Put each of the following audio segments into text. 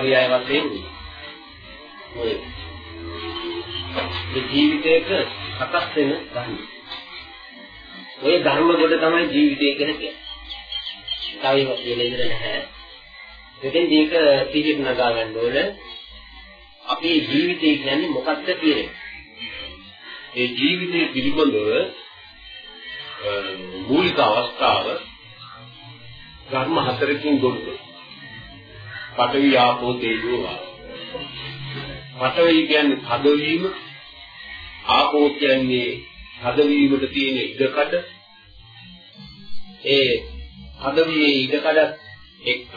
මූලපරියාය වශයෙන් ඔය මේ ජීවිතයක සකස් වෙන ධර්ම. ඔය ධර්ම කොට තමයි ජීවිතය කියලා කියන්නේ. තව ඒවා කියලා ඉඳලා නැහැ. එතෙන් මේක පිළිගන්න නගා ගන්න ඕන. අපේ ජීවිතය කියන්නේ මොකක්ද කියන්නේ? ඒ ජීවිතය පිළිබඳව මූලික අවස්ථාව ධර්ම හතරකින් ගොඩනගන. පඨවි ආපෝ තේජෝ වායෝ. පඨවි කියන්නේ හදවීම, ආපෝ කියන්නේ හදවීමට තියෙන ඉඩකඩ. ඒ හදවීමේ ඉඩකඩ එක්ක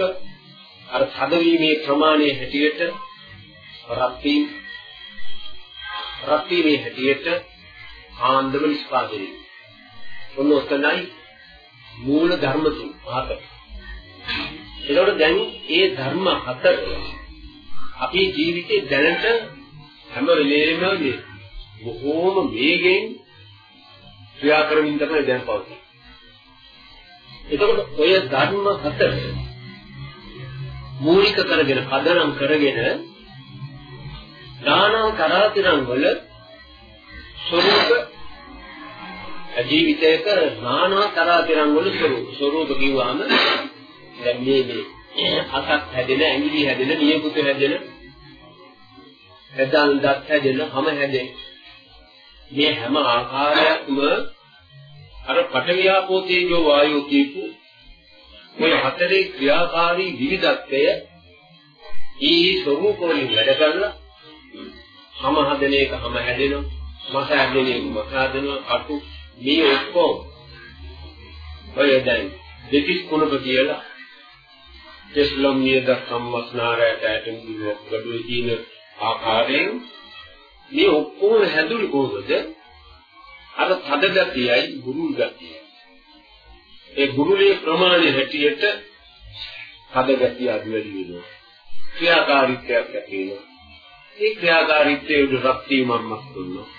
අර හදවීමේ ප්‍රමාණය හැටියට රත් වීම රත් වීමේ හැටියට ආන්දම නිස්පාදනය. ඔන්න ඔතනයි මූල ධර්ම තුන හතර. ඒකට දැන් ඒ ධර්ම හතර අපේ ජීවිතේ දැනට හැම වෙලේම බොහෝම වේගෙන් ක්‍රියා කරමින් තමයි දැන් පවතින්නේ. එතකොට ඔය ධර්ම හතර මූලික කරගෙන පදනම් කරගෙන දානං කරාතිරං වල ස්වરૂප ජීවිතයක නානා කරාතිරං වල ස්වરૂප ස්වરૂප කිව්වම දැන් මේ මේ අසක් හැදෙන ඇඟිලි හැදෙන නියපොතු හැදෙන එදාන් දත් හැදෙන හැම හැදෙන. මේ හැම ආකාරයක්ම අර පඨවියාපෝ තේජෝ වායෝ කියපු මේ හතරේ ක්‍රියාකාරී විවිධත්වය ඊ ස්වરૂප වලින් වැඩ කරලා හැම හදන එක හැම හැදෙනවා මස හැදෙන එක මස හැදෙනවා අටු මේ ඔක්කොම ඔය දැන් දෙතිස් කුණක කියලා කෙස්ලම් නියද සම්මස්නාරයට ඇතුම් දිනුවක් ගඩුවේ තියෙන ආකාරයෙන් මේ ඔක්කොම හැදුනේ කොහොමද? අර තද ගතියයි ගුරුල් ගතියයි. ඒ ගුරුලේ ප්‍රමාණය හැටියට තද ගතිය අඩු වැඩි වෙනවා. ක්‍රියාකාරීත්වයක් ඇති වෙනවා. ඒ ක්‍රියාකාරීත්වයේ උඩ රත් වීමක් දුන්නා.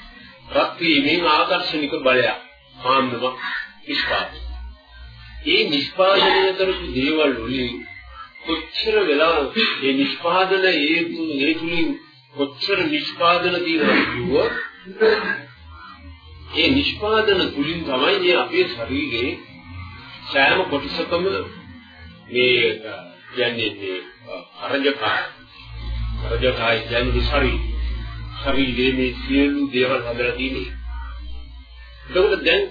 රත් වීමෙන් ආකර්ෂණික බලයක් ආන්දම නිෂ්පාදනය ඒ නිෂ්පාදනය කරපු දේවල් වලින් කොච්චර වෙලා මේ නිෂ්පාදන ඒ තුන ඒ තුලින් කොච්චර නිෂ්පාදන තියෙනවද කිව්වොත් ඒ නිෂ්පාදන තුලින් තමයි මේ අපේ ශරීරයේ සෑම කොටසකම මේ කියන්නේ මේ අරජකා අරජකා කියන්නේ ශරීරය. ශරීරයේ මේ සියලු දේවල් හදලා තියෙන්නේ. එතකොට දැන්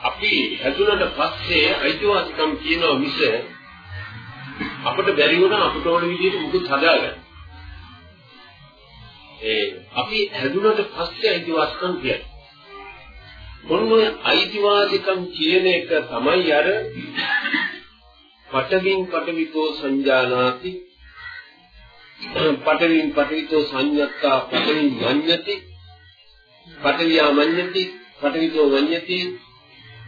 අපි හැදුනට පස්සේ අයිතිවාසිකම් කියනවා මිස අපිට බැරි වුණා අපිට ඕන විදිහට මුකුත් හදාගන්න. ඒ අපි හැදුනට පස්සේ අයිතිවාසිකම් කියන්නේ. මොන අයිතිවාසිකම් කියන එක තමයි අර පටවින් පටවිතෝ සංජානාති පටවින් පටවිතෝ සංයත්තා පටවින් මඤ්ඤති පටවියා මඤ්ඤති පටවිතෝ මඤ්ඤති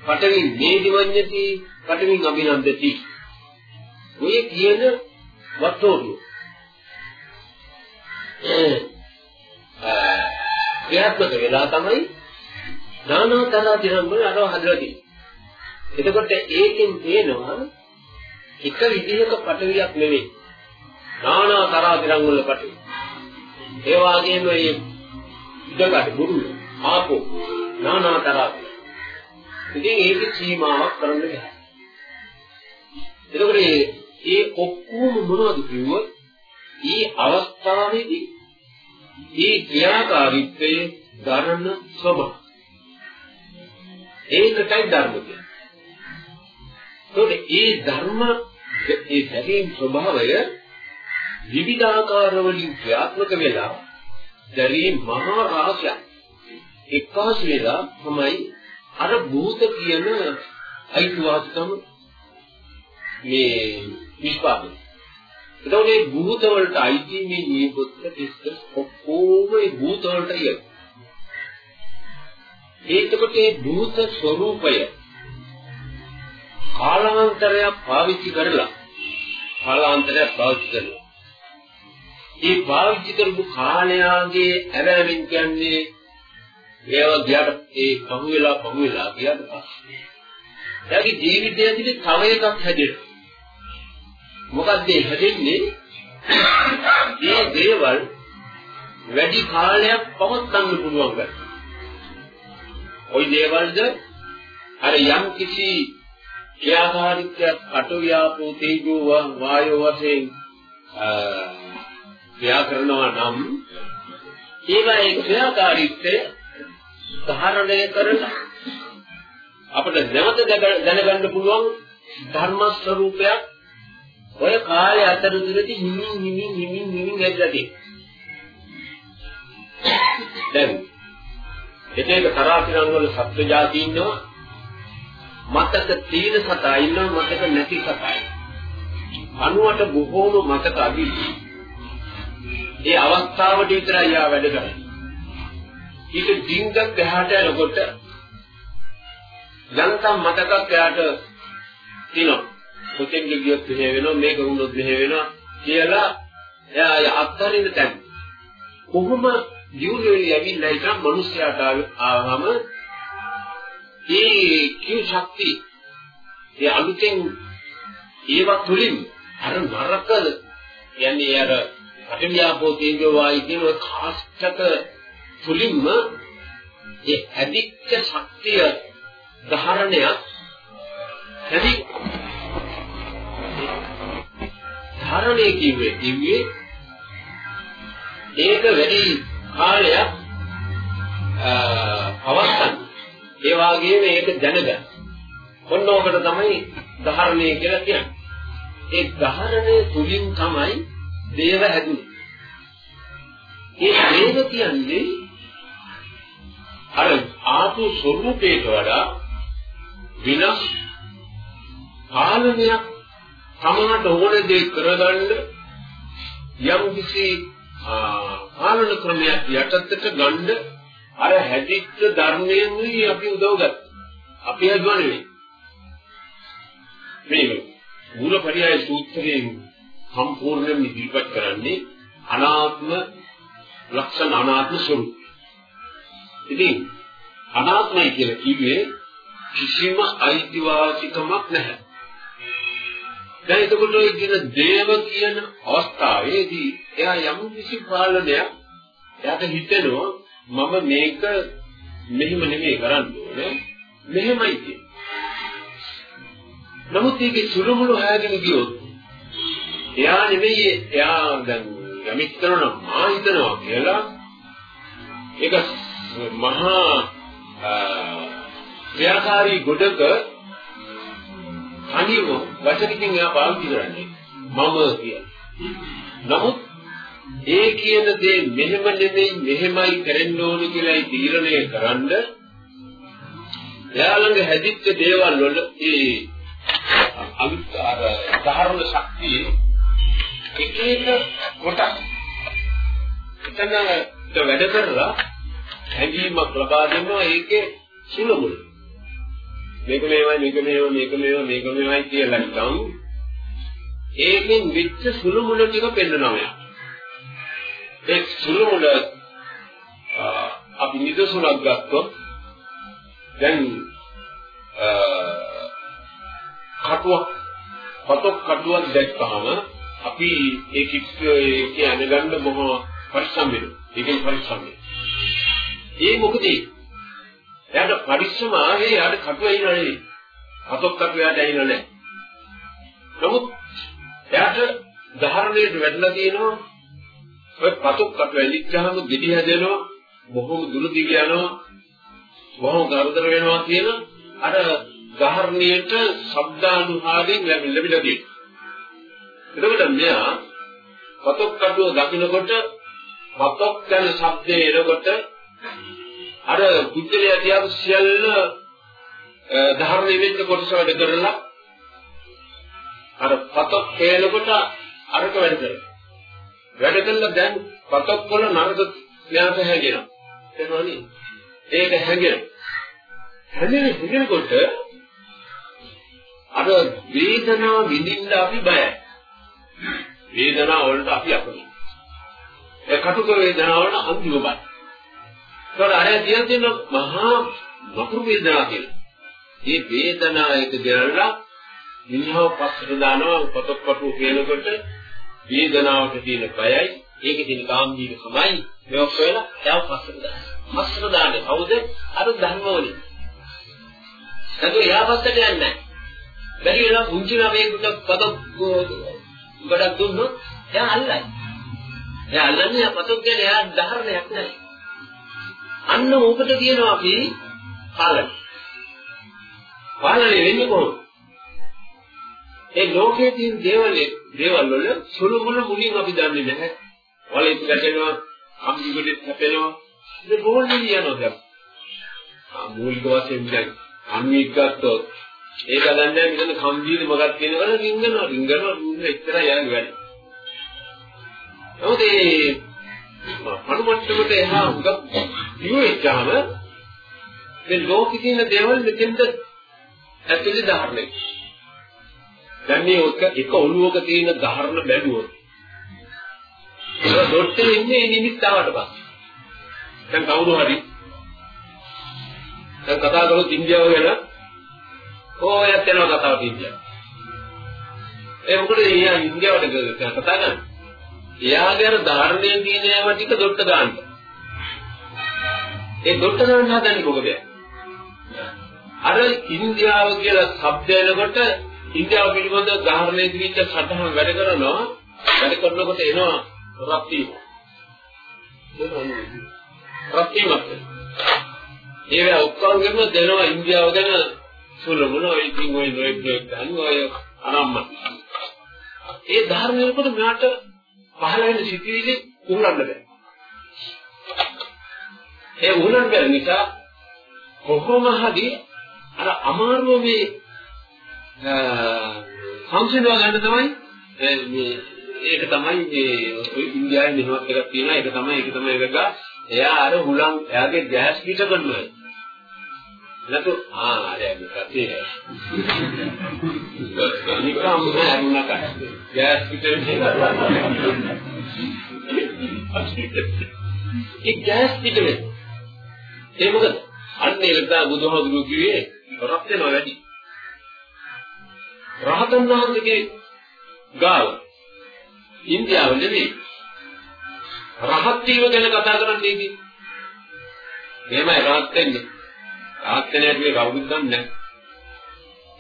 පටවින් නේදි මඤ්ඤති පටවින් අභිනන්දති ඔය කියන වට්ටෝරුව ක්‍රියාත්මක වෙලා තමයි නානාතර දිනම් වල අරව හදලා තියෙන්නේ. එතකොට ඒකෙන් තේනවා එක විදිහක පටවියක් නෙවෙයි. නානාතර දිනම් වල පටවි. ඒ වගේම මේ ඉඩකට බුරුල ආපෝ නානාතර ඉතින් ඒක සීමාවක් කරන්න බෑ. එතකොට ඒ ඔක්කොම මොනවද කිව්වොත් මේ අවස්ථාවේදී මේ ක්‍රියාකාරීත්වයේ ධර්ම ස්වභාව ඒකටයි ධර්ම කියන්නේ. ඒකට ඒ ධර්ම ඒ දැකීම් ස්වභාවය විවිධාකාර වලින් ක්‍රියාත්මක වෙලා දැරීම් මහා රාශියක් එක්කාසු වෙලා තමයි අර භූත කියන අයිතිවාසිකම මේ නිෂ්පාදනය. එතකොට මේ භූත වලට අයිති මේ නියපොත්ත තිස්ක ඔක්කොම මේ භූත වලට යයි. ඒකකොට මේ භූත ස්වરૂපය කාලාන්තරයක් පාවිච්චි කරලා කාලාන්තරයක් පාවිච්චි කරලා ඒ පාවිච්චි කරපු කාලයාගේ ඇරෑමෙන් කියන්නේ ඒවා ගියාට ඒ පහු වෙලා පහු වෙලා ගියාට පස්සේ එයාගේ ජීවිතය ඇතුලේ තව එකක් හැදෙනවා මොකද මේ හැදෙන්නේ මේ දේවල් වැඩි කාලයක් පවත්වන්න පුළුවන් ගන්න. ওই දේවල්ද අර යම් කිසි ක්‍රියාකාරීත්වයක් අටවියාපෝ තේජෝ වායෝ වශයෙන් ක්‍රියා කරනවා නම් ඒවා ඒ ක්‍රියාකාරීත්වය ධාරණය කරන අපිට නැවත දැනගන්න පුළුවන් ධර්ම ස්වરૂපයක් ඔය කාලය අතරතුරදී හිමින් හිමින් හිමින් හිමින් ඇදලා තියෙනවා. දැන් එක එක තරාතිරන් වල සත්ව జాති ඉන්නවා. මතක තීන සතා ඉන්නවා මතක නැති සතා අනුවට බොහෝම මතක අදිවි ඒ අවස්ථාවට විතරයි ආ වැඩ කරන්නේ. ඊට ඩිංගක් එහාට යනකොට යන්තම් මතකක් එයාට තියෙනවා. කොතෙන්ද ගියොත් මෙහෙ වෙනවා මේක වුණොත් මෙහෙ වෙනවා කියලා එයා අත්තරින්න තැන්. කොහොම ජීවිතේ ඇවිල්ලා ඉතින් මිනිස්යාට ආවම ඒ කිව් ශක්තිය ඒ අලුතෙන් ඒවා තුලින් අර නරක යන්නේ අර අටවියාපෝ තේජෝ වායි කියන කාස්ටක තුලින්ම ඒ ඇදිච්ච ශක්තිය ධාරණයක් ඇදි ධාරණය කිව්වේ කිව්වේ ඒක වැඩි කාලයක් පවත්තන්න ඒ වගේම ඒක දැනගන්න. ඔන්න ඔකට තමයි ධාරණය කියලා කියන්නේ. ඒ ධාරණය තුලින් තමයි දේව හැදුනේ. ඒ දේව කියන්නේ අර ආපු ස්වરૂපයට වඩා විනාශ පාලනයක් තමකට ඕන දේ කරගන්න යම් කිසි පාලන ක්‍රමයක් යටතට ගන්න අර හැදිච්ච ධර්මයෙන් අපි උදව් ගත්තා. අපි හදුවා නෙවෙයි. මේ මූලපරියාය සූත්‍රයෙන් සම්පූර්ණයෙන් ඉදිරිපත් කරන්නේ අනාත්ම ලක්ෂණ අනාත්ම ස්වરૂප. ඉතින් අනාත්මයි කියලා කිව්වේ කිසිම අයිතිවාසිකමක් නැහැ. දැන් එතකොට ඔය කියන දේව කියන අවස්ථාවේදී එයා යම් කිසි පාලනයක් එයාට හිතෙනවා මම මේක මෙහෙම නෙමෙයි කරන්න ඕනේ මෙහෙමයි කියන්නේ. නමුත් ඒකේ සුළුමුළු හැගෙන ගියොත් එයා නෙමෙයි එයා දැන් යමෙක් කරනවා මා හිතනවා කියලා ඒක මහා ක්‍රියාකාරී ගොඩක අනිව වචනකින් එයා පාවිච්චි කරන්නේ මම කියන. නමුත් ඒ කියන දේ මෙහෙම නෙමෙයි මෙහෙමයි කරන්න ඕනේ කියලායි තීරණය කරන්ද එයා ළඟ හැදිච්ච දේවල් වල ඒ අවිකාර ධර්ම ශක්තිය එක එක කොටස් එතන වැඩ කරලා හැඟීමක් ලබා දෙනවා ඒකේ සුළුමුළු මේක මේවයි මේක මේව මේක මේව මේක මේවයි කියලා නිකන් ඒකෙන් විච්ච සුළුමුළු ටික පෙන්නනවා මෙයා ඒ සුළුමුළ අපි නිදසුනක් ගත්තොත් දැන් කටුවක් පතොක් කටුවක් දැක්කහම අපි ඒක ඒක අනගන්න බොහොම පරිස්සම් වෙනවා. ඒකෙන් පරිස්සම් වෙනවා. ඒ මොකද එයාට පරිස්සම ආවේ එයාට කටුව ඇහිලා නෙවෙයි. පතොක් කටුව එයාට ඇහිලා නැහැ. නමුත් එයාට ධාරණයට වැටලා තියෙනවා ඔය පතොක් කටුව ඇලිච්චාම ගෙඩි හැදෙනවා බොහොම දුර දිග යනවා බොහොම කරදර වෙනවා කියන අර ධාරණයට ශබ්දානුහාරයෙන් ලැබිලා තියෙනවා. එතකොට මෙයා පතොක් කටුව දකින්නකොට පතොක් යන ශබ්දේ එනකොට අර බුද්ධලයා තියාපු සියල්ල ධර්ම වෙච්ච කොටස වැඩ කරලා අර පතක් කේනකොට අරක වැඩ කරනවා. වැඩ කළා දැන් පතක් වල නරක ඥාත හැගෙනවා. එනවනේ. ඒක හැගෙනවා. හැදෙන හැගෙනකොට අර වේදනාව විඳින්න අපි බයයි. වේදනාව වලට අපි අකමැති. ඒ කටුක වේදනාව වලට අන්තිම බයයි. ඒකට අර කියන තියෙන මහා වතුරු වේදනාව කියලා. මේ වේදනාව එක දෙරලා මිනිහව පස්සට දානවා පොතක් පටු කියනකොට වේදනාවට තියෙන බයයි ඒකේ තියෙන කාම්බීර තමයි මේ ඔක්කොම එයා පස්සට දාන. පස්සට දාන්නේ කවුද? අර ධර්මවලින්. නැතු එයා පස්සට යන්නේ නැහැ. බැරි වෙලා පුංචි ළමයෙකුට පද ගොඩක් දුන්නොත් එයා අල්ලයි. එයා අල්ලන්නේ පතොත් කියන්නේ එයා ධර්මයක් නැහැ. අන්න ඕකට කියනවා අපි පාලනය. පාලනය වෙන්නේ කොහොමද? ඒ ලෝකයේ තියෙන දේවල් දේවල් වල සුළු මුළු මුලින් අපි දන්නේ නැහැ. වලේ ගැටෙනවා, අම්බිගොඩේ හැපෙනවා. ඒක බොහොම යනවා දැන්. ආ මූලික වශයෙන් දැන් අන්වික් ගත්තොත් ඒක දන්නේ මෙතන කම්බීද මොකක්ද කියනවල රින්ගනවා රින්ගනවා රින්ගන එච්චරයි යන්නේ වැඩි. නමුත් ඒ අනුමට්ටමට එහා හුඟක් දිවෙච්චාම මේ ලෝකේ තියෙන දේවල් මෙතෙන්ද ඇතුලේ ධාරණය. දැන් මේ එක ඔළුවක තියෙන ධාරණ බැලුවොත් ඒක දොට්ටේ ඉන්නේ නිමිත්තාවට පස්සේ. දැන් කවුරු හරි දැන් කතා කරොත් ඉන්දියාව ගැන ඕයත් යනවා කතාවට ඉන්දියාව. ඒ මොකද එයා ඉන්දියාවට කතා කරන්නේ? එයාගේ අර ධාරණයේ තියෙන ඒවා ටික දොට්ට දාන්න. ඒ දොට්ට දාන්න හදන්නේ මොකද? අර ඉන්දියාව කියලා શબ્ද එනකොට ඉන්දියාව පිළිබඳ ධාරණයේ තිබිච්ච සටහන් වැඩ කරනවා වැඩ කරනකොට එනවා රත්ති. රත්තිමත්. ඒව ඔක්කොම දෙනවා ඉන්දියාව ගැන සුළු මොන ඔය ඉතින් ඔය නොයෙක් දෙයක් ගන්න ඔය අනම්ම. ඒ ධර්මයේ කොට මට පහළ වෙන සිතිවිලි උහුලන්න බෑ. ඒ උහුලන්න බැරි නිසා කොහොම හරි අර අමාරුව මේ සංසිඳව ගන්න තමයි මේ ඒක තමයි මේ ඉන්දියාවේ මෙහෙමත් එකක් තියෙනවා. ඒක තමයි ඒක තමයි එකක. එයා අර හුලං එයාගේ ගෑස් පිට කරනවා නැතු ආ අරයා කතේ නිකම් හරුණක ගෑස් පිට ඒ ගෑස් පිට වෙන ඒ මොකද අන්න ඒකට බුදුහාමුදුරුවෝ කිව්වේ රත් වෙනවා වැඩි රහතන් වහන්සේගේ ගාව ඉන්දියාව නෙවෙයි රහත් වීම ගැන කතා කරන්නේ ඉතින් එහෙමයි රහත් වෙන්නේ රහත් වෙන හැටි කවුරුත් දන්නේ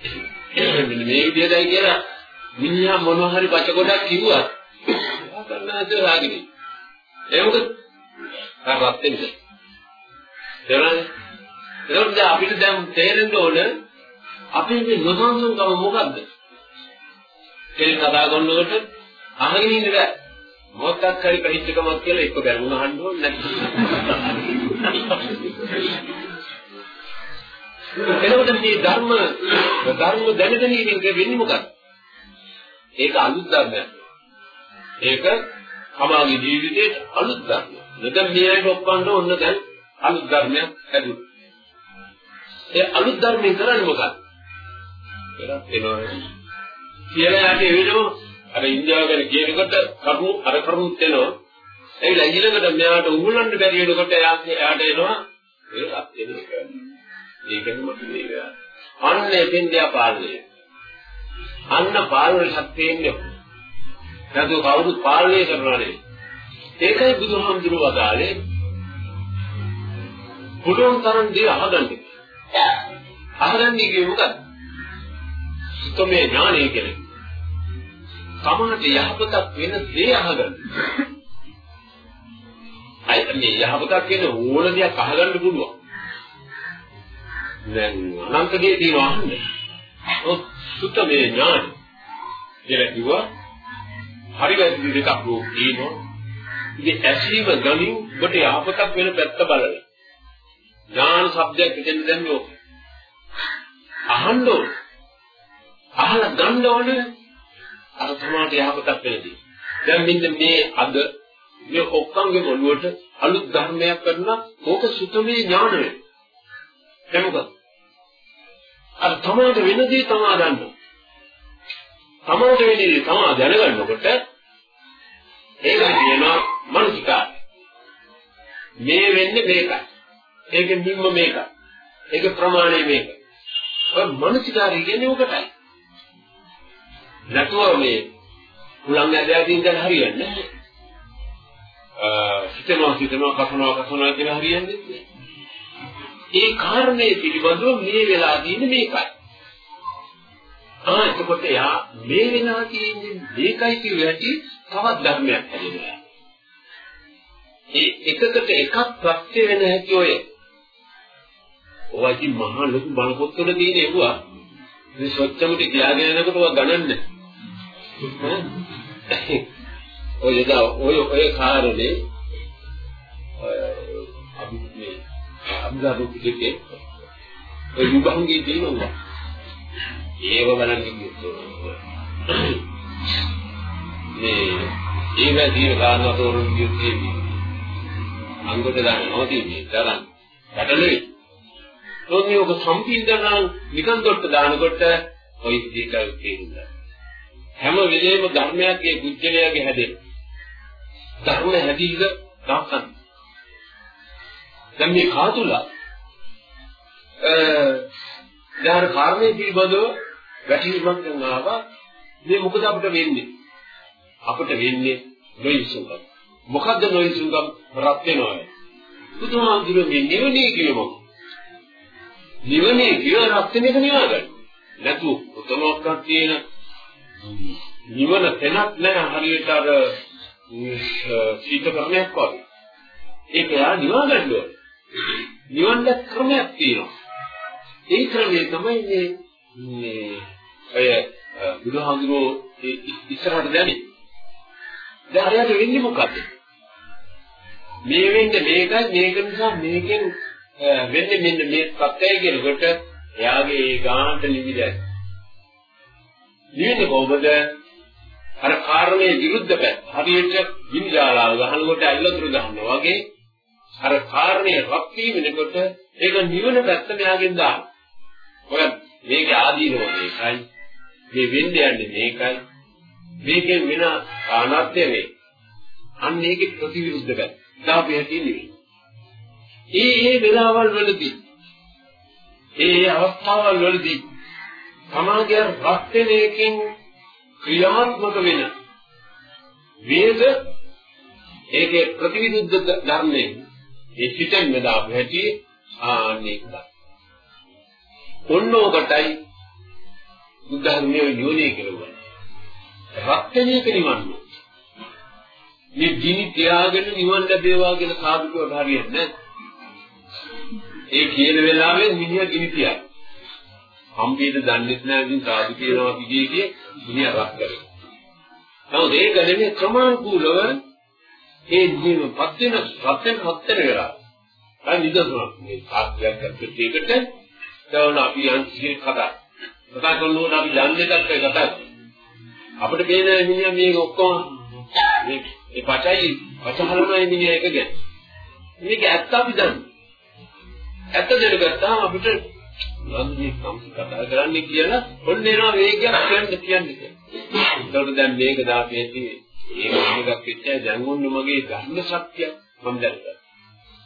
නැහැ මෙන්න මේ විදිහටයි කියලා මිනිහා මොනවා හරි බච කොටක් කිව්වා කරන්නද රාගිනේ ඒ මොකද රහත් වෙන්නේ තේරෙනවද එතකොට අපිට දැන් තේරෙන්න ඕන අපේ මේ නොසන්සුන්කම මොකද්ද? ඒක කතා කරනකොට අහගෙන ඉන්න බෑ. මොකක්ද හරි පහිච්චකමක් කියලා එක්ක බැලුම අහන්න ඕනේ නැති. එතකොට මේ ධර්ම ධර්ම දැනගෙන ඉන්නේ වෙන්නේ මොකක්ද? ඒක අලුත් ධර්මයක්. ඒක සමාගයේ ජීවිතයේ අලුත් ධර්මයක්. නැත්නම් මේ අයට ඔක්කොන්ට ඔන්න දැන් අලුත් ධර්මයක් හැදුවා. ඒ අලුත් ධර්මයෙන් කරන්නේ මොකක්ද? වෙනස් වෙනවා. කියලා යටි වෙනෝ අර ඉන්දියාව ගැන කියනකොට කරුණු අර කරුණුත් එනවා. ඒ ළඟිනකට මෙයාට උගුලන්න බැරි වෙනකොට එයාට එනවා ඒකත් එනවා. ඒකෙන්ම මේක. අන්න එතෙන්දියා පාලනය. අන්න පාලන ශක්තියෙන්නේ. නැතු කවුරුත් පාලනය කරනවා නෙවෙයි. ඒකයි බුදුහාමුදුරුවෝ වදාළේ පුළුවන් තරම් දේ අහගන්න. අහගන්නේ කියේ මොකක්ද? සුතමේ ඥානය කියන්නේ. තමන්ට යහපතක් වෙන දේ අහගන්න. අයි මේ යහපතක් කියන ඕන දෙයක් අහගන්න පුළුවන්. දැන් අනන්ත දේ තියෙනවා අහන්නේ. ඔත් සුතමේ ඥාන කියලා කිව්වා හරි වැරදි දෙකක් රෝ කියනවා. ඉතින් ඇසීම ගනින් ඔබට යහපතක් වෙන පැත්ත බලන්න. ඥාන શબ્දයක් දෙන්න දැම්මේ ඕක. අහන්න ඕනේ. අහලා ගන්න ඕනේ අර තමාට යහපතක් වෙනදී. දැන් මෙන්න මේ අද මේ ඔක්කොන්ගේ ඔළුවට අලුත් ධර්මයක් කරනවා ඕක සුතමේ ඥාන වේ. එමුක අර තමාට වෙනදී තමා ගන්න. තමාට වෙනදී තමා දැනගන්නකොට ඒක කියනවා මනසිකා. මේ වෙන්නේ මේකයි. ඒකෙන් බිම්ම මේකයි. ඒක ප්‍රමාණය මේක. ඔය මනසිකාරය කියන්නේ ඔකටයි. නැතුව මේ උලං ඇදලා තියෙන දැන් හරියන්නේ නැහැ. හිතනවා හිතනවා කසනවා කසනවා කියලා හරියන්නේ නැහැ. ඒ කාරණේ පිළිබඳව මේ වෙලා තියෙන්නේ මේකයි. ආ එතකොට යා මේ වෙලා තියෙන්නේ මේකයි කියන හැටි තවත් ධර්මයක් හැදෙනවා. ඒ එකකට එකක් ප්‍රත්‍ය වෙන හැටි ඔය. ඔයදි මහා ලොකු බලපොත්වල තියෙන ඒවා මේ සොච්චමුටි කියාගෙන යනකොට ඔය ගණන්නේ. ඔය දා ඔය ඔය කාරණේ අපි මේ අභිධර්ම පිටකේ ඔය විභංගී තියෙනවා. ඒව බලන්න කිව්වොත් මේ ඒව දින ගන්න තෝරන යුද්ධයේදී අංගොට දාන්න නොතියි තරම් පැටලෙයි. තෝන්නේ ඔබ සම්පීඩන නිකන් දොට්ට දානකොට ඔය විදිහට තේරුණා. හැම වෙලේම ධර්මයක්ගේ ಗುಜ್ජලයාගේ හැදෙන. ධර්ම හැදීල දාසන්. දැන් මේ කාතුලා අ දාර කාරණේ පිළිබඳව වැටහීමක් ගන්නවා මේ මොකද අපිට වෙන්නේ? අපිට වෙන්නේ නොයිසුඟම් මොකද්ද නොයිසුඟම් රත් වෙනවා බුදුහාමුදුරුවෝ මේ නිවනේ කියමු නිවනේ කිය රත් වෙන එක නිවාගන්න නැතු උතමක් තියෙන නිවන තැනක් නැහැ හරියට අර සීතකරණයක් වගේ. ඒක යා නිවා ගන්න ඕනේ. නිවන් දැක් ක්‍රමයක් තියෙනවා ඒ ක්‍රමය තමයි මේ මේ අය බුදුහාමුදුරුවෝ ඉස්සරහට දැනේ. දැන් හරියට වෙන්නේ මොකද්ද? මේ වෙන්නේ මේකයි මේක නිසා මේකෙන් වෙන්නේ මෙන්න මේ සත්‍යය කියනකොට එයාගේ ඒ ගානට නිවිදයි. නිවෙන්නේ කොහොමද? අර කාරණේ විරුද්ධ පැත්ත. හරියට විඤ්ඤාලාව ගහනකොට ඇල්ලතුරු ගන්නවා වගේ අර කාරණේ රත් වීමනකොට ඒක නිවන පැත්ත මෙයාගෙන් දාන. ඔය මේක ආදීනව මේකයි. මේ වෙන්න යන්නේ මේකයි. මේකෙන් වෙන අනත්ය නේ. අන්න ඒකේ ප්‍රතිවිරුද්ධ පැත්ත. දාපු හැටි නෙවෙයි. ඒ ඒ වෙලාවල් වලදී ඒ ඒ අවස්ථාවල් වලදී සමාජය රත් වෙන එකකින් ක්‍රියාත්මක වෙන වේද ඒකේ ප්‍රතිවිරුද්ධ ධර්මයේ ඒ සිතෙන් දාපු හැටි ආන්නේ ඔන්න ඔකටයි බුද්ධ ධර්මයේ යෝනිය කියලා. රක්තණයක නිවන්න. මේ දිනි තියාගෙන නිවන් ලැබේවා කියලා සාදුකවට හරියන්නේ නැහැ. ඒ කියන වෙලාවෙ මිනිහ ගිනි තියයි. හම්බෙද දන්නේ නැහැ ඉතින් සාදු කියනවා කියේ කිය මිනිහ රක් කරේ. නමුත් ඒක නෙමෙයි ක්‍රමානුකූලව ඒ ජීව පත් වෙන සත්‍යෙන් පත් වෙන වෙලාව. අර නිදසුනක් මේ සාක්ෂියක් කරපිට එකට දවන අපි යන් සිහින කතා. කතා කරනකොට අපි යන්නේ දැක්කේ කතා. අපිට පේන මිනිහා මේක ඔක්කොම මේ ඒ පචයි පචහලමයි මිනිහා එක ගැන. මේක ඇත්ත අපි දන්නේ. ඇත්ත දැනගත්තාම අපිට නන්දි සම්සි කතා කරන්නේ කියලා ඔන්න එනවා වේගයක් කියන්න කියන්නේ. ඒකට දැන් මේක දාපේටි ඒක මොකක්ද කිච්චා දැන් ඔන්න මගේ ධර්ම ශක්තිය මම දැනගත්තා.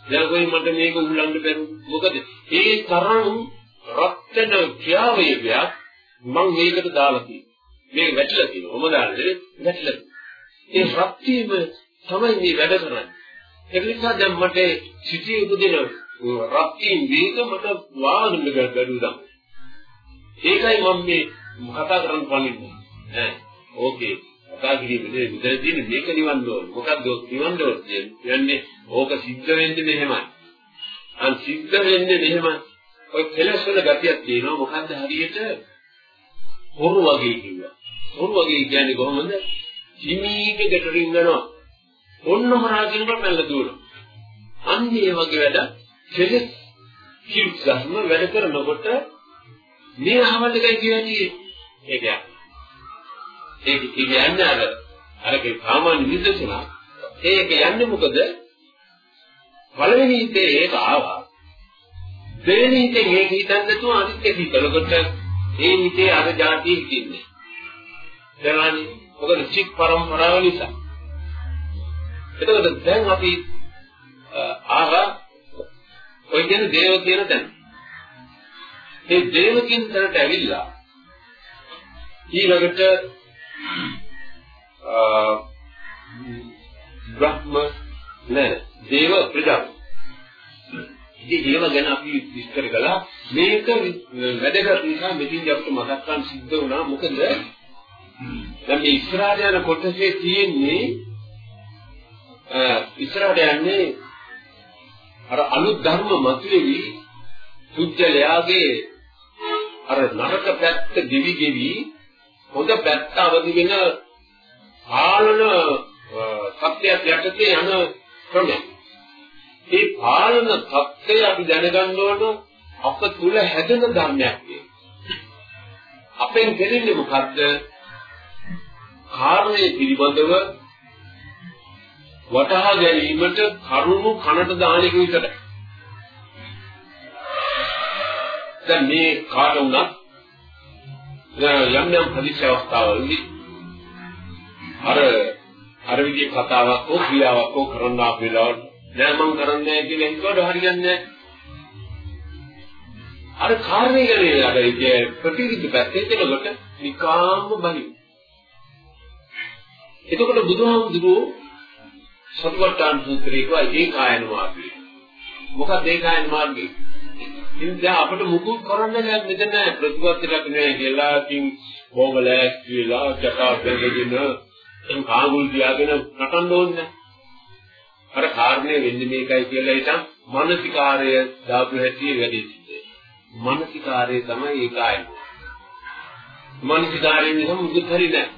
දැන් කොයි මට මේක උල්ලන්න බැරි මොකද ඒ තරම් රත්න ක්‍රියාවේවයක් මම මේකට දාලා තියෙනවා. මේක වැටිලා තියෙනවා. මොම දාන්නේ වැටිලා. ඒ ශක්තියම තමයි මේ වැඩ කරන්නේ. ඒක නිසා දැන් මට සිටි උපදින රත්තින් වේග මට වාහන ගඩුදා. ඒකයි මම මේ කතා කරන්න පන්නේ. ඈ ඕකේ. කතා කිරීමේ විතර තියෙන මේක නිවන්න ඕන. මොකක්ද නිවන්න ඕන කියන්නේ? ඕක සිද්ධ වෙන්නේ මෙහෙමයි. අන් සිද්ධ වෙන්නේ මෙහෙමයි. ඔය කෙලස් වල ගතියක් තියෙනවා මොකද්ද හරියට හොරු වගේ කිව්වා. හොරු වගේ කියන්නේ කොහොමද? හිමීක ගැටරින් යනවා. ඔන්න හොරා කියනකොට පැල්ල දුවනවා. අන්න ඒ වගේ වැඩ කෙලස් කිව්සම වැඩ කරනකොට මේ අහවල් එකයි කියන්නේ ඒක. ඒක කියන්නේ අර අරගේ සාමාන්‍ය නිදර්ශන ඒක යන්නේ මොකද? පළවෙනි ඉතේ ඒක ආවා. දෙවෙනි හිතෙන් ඒක හිතන්න නැතුව අනිත් එක හිතනකොට ඒ හිතේ අර જાතිය හිතින්නේ. දැනන්නේ මොකද චික් පරම්පරාව නිසා. එතකොට දැන් අපි ආවා ඔය කියන දේව කියන තැන. ඒ දේවකින් තැනට ඇවිල්ලා ඊළඟට බ්‍රහ්ම නෑ දේව ප්‍රජාපති. ඉතින් ඒව ගැන අපි විස්තර කළා. මේක වැදගත් නිසා මෙතින් අපිට මතක් ගන්න සිද්ධ වුණා. මොකද දැන් මේ ඉස්සරහට යන කොටසේ තියෙන්නේ ඉස්සරහට යන්නේ අර අලුත් ධර්ම මතුවේවි සුද්ධලයාගේ අර නරක පැත්ත දිවි ගෙවි හොඳ පැත්ත අවදි වෙන පාලන සත්‍යයක් යටතේ යන ක්‍රමය. ඒ පාලන தත්ත්වය අපි දැනගන්න ඕන අප තුල හැදෙන ධර්මයක් අපෙන් දෙන්නේ මොකද්ද? කාරණේ පිළිබඳව වටහා ගැනීමට කරුණු කනට දාන එක විතරයි. දැන් මේ කාට වුණත් යම් යම් ප්‍රතිශය අවස්ථාවලදී අර අර විදිහේ කතාවක් හෝ ක්‍රියාවක් හෝ කරන්න ආපු වෙලාවට නෑ මං කරන්නේ නැහැ කියලා හිතුවට හරියන්නේ නැහැ. අර කාර්යය ගැන අර ඉතින් ප්‍රතිවිරුද්ධ පැත්තේ දෙනකොට නිකාම්ම බලි. එතකොට බුදුහාමුදුරුවෝ සතුටාන් සූත්‍රයේ කිව්වා ඒකායන මාර්ගය. මොකක්ද ඒකායන මාර්ගය? ඉතින් දැන් අපිට මුකුත් කරන්න නෑ මෙතන ප්‍රතිපත්තියක් නෑ කියලා ඉතින් බොබලෑස් කියලා ජටා බෙදගෙන එම් කාගුල් තියාගෙන නටන්න ඕනේ අර කාරණේ වෙන්නේ මේකයි කියලා හිතන් මානසිකාරය දාපු හැටි වැඩි සිද්ධ මානසිකාරය තමයි ඒකයි මානසිකාරයෙන් නම් මුකුත් හරි නෑ.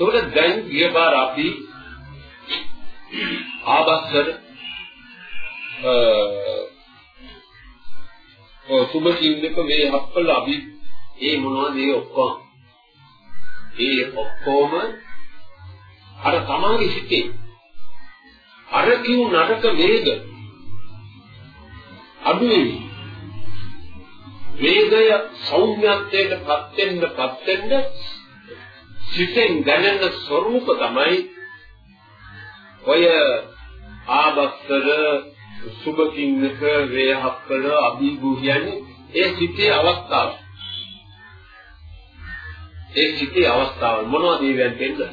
ඒකට දැන් ගියපාර අපි ආබස්සර අ සුබ කින්නක මේ හප්පල අපි ඒ මොනවද ඒ ඔක්කොම ඒ ඔක්කොම අර තමන්ගේ සිතේ අර කිව් නරක වේග අඩු වෙවි. වේගය සෞම්‍යත්වයට පත් වෙන්න පත් වෙන්න සිතෙන් දැනෙන ස්වરૂප තමයි ඔය ආබස්තර සුභකින්නක වේහප්පල අභිභූ කියන්නේ ඒ සිතේ අවස්ථාව. ඒ සිතේ අවස්ථාව මොනවද මේ වෙන්නේ?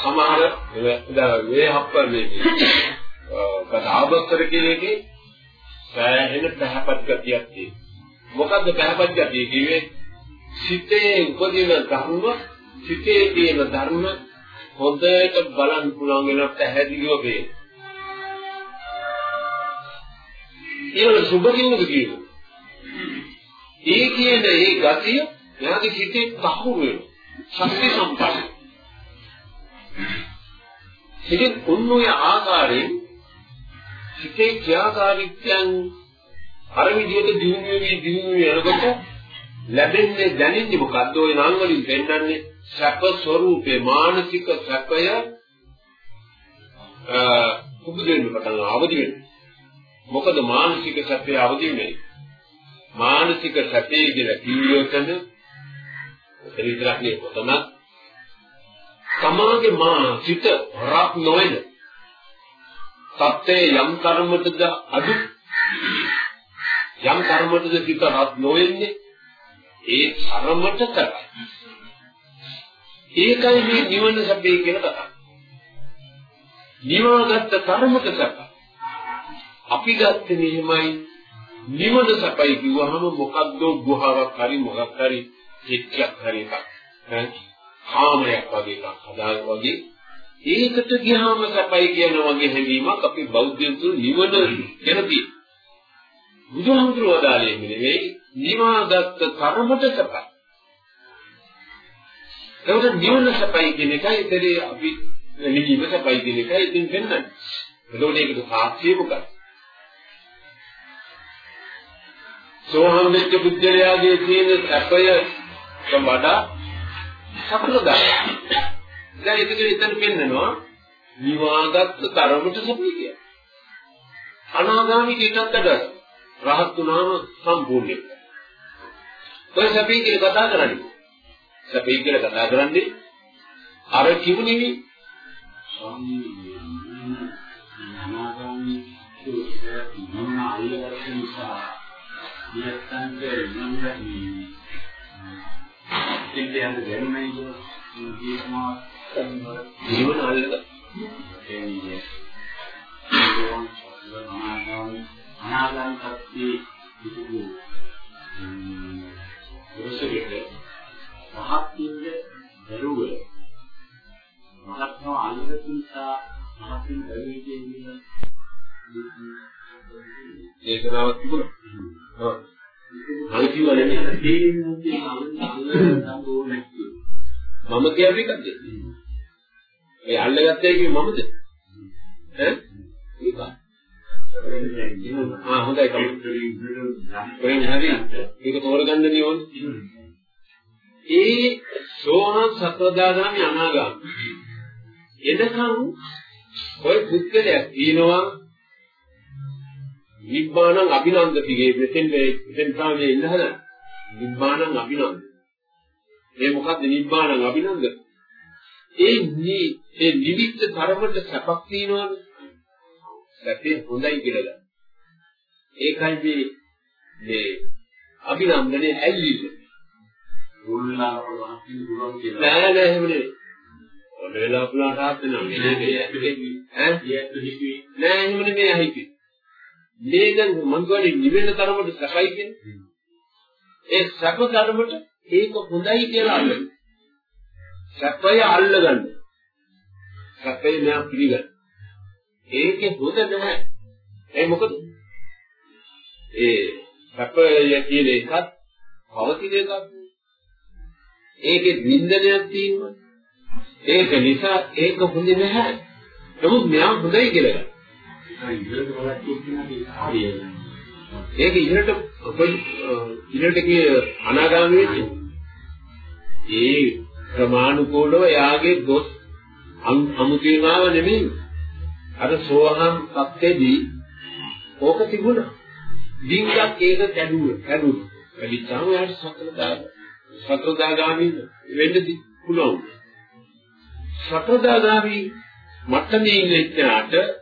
සමහර වේහප්ප මේ කතාවස්තර කියන එකේ සෑහෙන පහපත් ගතියක් තියෙනවා. මොකද්ද පහපත් ගතිය කිව්වේ? සිතේ උපදින ධර්ම, සිතේ තියෙන ධර්ම හොඳට බලන්න පුළුවන් වෙන පැහැදිලිව වේ. ඊළඟට සුබ කිව්වද කියනවා. ඒ කියන ඒ ගතිය එයාගේ හිතේ තහවුරු වෙනවා. ශක්ති සම්පන්න. ඉතින් උන්ෝය ආකාරයෙන් හිතේ ක්‍රියාකාරීත්වයන් අර විදිහට දිනු වෙවි දිනු වෙනකොට ලැබෙන්නේ දැනෙන්නේ මොකද්ද ওই නම් වලින් පෙන්වන්නේ සැප ස්වરૂපේ මානසික සැපය අ උපදින්න පටන් අවදි වෙනවා මොකද මානසික සැපේ අවදි වෙන්නේ? මානසික සැපේ කියලා කිව්වොතන එතන විතරක් නෙවෙයි කොතනක් තමාගේ මා සිත රත් නොවන සත්‍යයේ යම් කර්මයකද අඩු යම් කර්මයකද සිත රත් නොවෙන්නේ ඒ කර්මයට කරයි ඒකයි මේ නිවන සැපේ කියන කතාව නිවාගත්ත කර්මක සැප. අපි ගත්තේ මෙහෙමයි නිවන සැපයි කිව්වහම මොකක්ද ගුහාවක් හරි මොකක් හරි චිත්තයක් හරි එකක් ඈ කාමරයක් වගේ එකක් හදාගන්න වගේ ඒකට ගියාම සැපයි කියන වගේ හැඟීමක් අපි බෞද්ධයන් තුළ නිවන ගැනදී බුදුහාමුදුරුවෝ වදාළේ නෙවෙයි නිවාගත් කර්මත සැපයි. ඒකට නිවන සැපයි කියන එකයි ඉතින් අපි නිවීම සැපයි කියන එකයි ඉතින් වෙන්නේ. ඒකෝට ඒකට සාක්ෂිය මොකක්ද? සෝහම් වෙච්ච බුද්ධයාගේ තියෙන සැපය වඩා සකලදාය. දැන් ඒකෙදි එතන පෙන්නනවා විවාගත් තරමට සපී කිය. අනාගාමී කීටත් අඩ රහත් වුණාම සම්පූර්ණයි. ඔය සපී කියලා කතා කරන්නේ. සපී කියලා කතා කරන්නේ අර කිවු නෙවෙයි. අනාගාමී කියලා මොන අල්ලගත්ත නිසා ඉයත්තන්ට නම් ගන්නේ සිද්ධ යන දැනුමයි කියනවා ජීවන අල්ලක එන්නේ අනාගාමී සත්‍යයේ ඉතුරු පුරුෂයෙක් රහත් ඉන්න දරුව මහත්ම අනුගත නිසා මහත්ම දරුවේ කියන ඒකතාවක් තිබුණා. ඔව්. අනිත් කිව්වා නෙමෙයි. මම කියන්නේ එකක්ද? ඒ අල්ලගත්තේ කිව්වේ මමද? ඈ? ඒක. ආ හොඳයි තමයි. හරි. ඒක තෝරගන්න ඕනේ. ඒ සෝහන් සතරදාගාමි අනාගාමි. එදකම් ඔය පුද්ගලයා කියනවා නිබ්බාණං අභිනන්දතිගේ මෙතෙන් මෙතෙන් තමයි ඉන්න හදන. නිබ්බාණං අභිනන්ද. ඒ මොකද්ද නිබ්බාණං අභිනන්ද? ඒ නී ඒ නිවිච්ච ධර්මයට සැපක් තියනවද? සැපේ හොඳයි කියලා. ඒකයි මේ මේ අභිනන්දනේ ඇල්ලිල්ල. උල්ලා පුළුවන් පුළුවන් කියලා. නෑ නෑ එහෙම නෙවෙයි. ඔන්න වෙලා පුළාට ආත් වෙනවා. ඈ? නෑ එහෙම නෙමෙයි අහිපි. මේ දැන් මං කියන්නේ නිවෙන තරමට සැපයි කියන්නේ. ඒ සැප තරමට ඒක හොඳයි කියලා අල්ලගන්න. සැපය අල්ලගන්න. සැපේ නෑ පිළිගන්න. ඒකේ හොඳ නැහැ. ඒ මොකද? ඒ සැපය කියන එකත් පවතින එකක්. ඒකේ වින්දනයක් තියෙනවා. ඒක නිසා ඒක හොඳ නැහැ. නමුත් මෙයා හොඳයි කියලා ගන්න. ඒක ඉහළට ඉහළට කිය අනාගාමී වෙන්නේ. ඒ ප්‍රමාණිකෝලව යාගේ දොස් අමුතේමාව නෙමෙයි. අර සෝහම් තත්ත්වෙදී ඕක තිබුණා. ඩිංගක් ඒක කැඩුව කැඩුවා. එලිච්චාම යාට සතරදා සතරදාගාමී වෙන්න පුළුවන්. සතරදාගාමී මට්ටමේ ඉන්න එක්කනට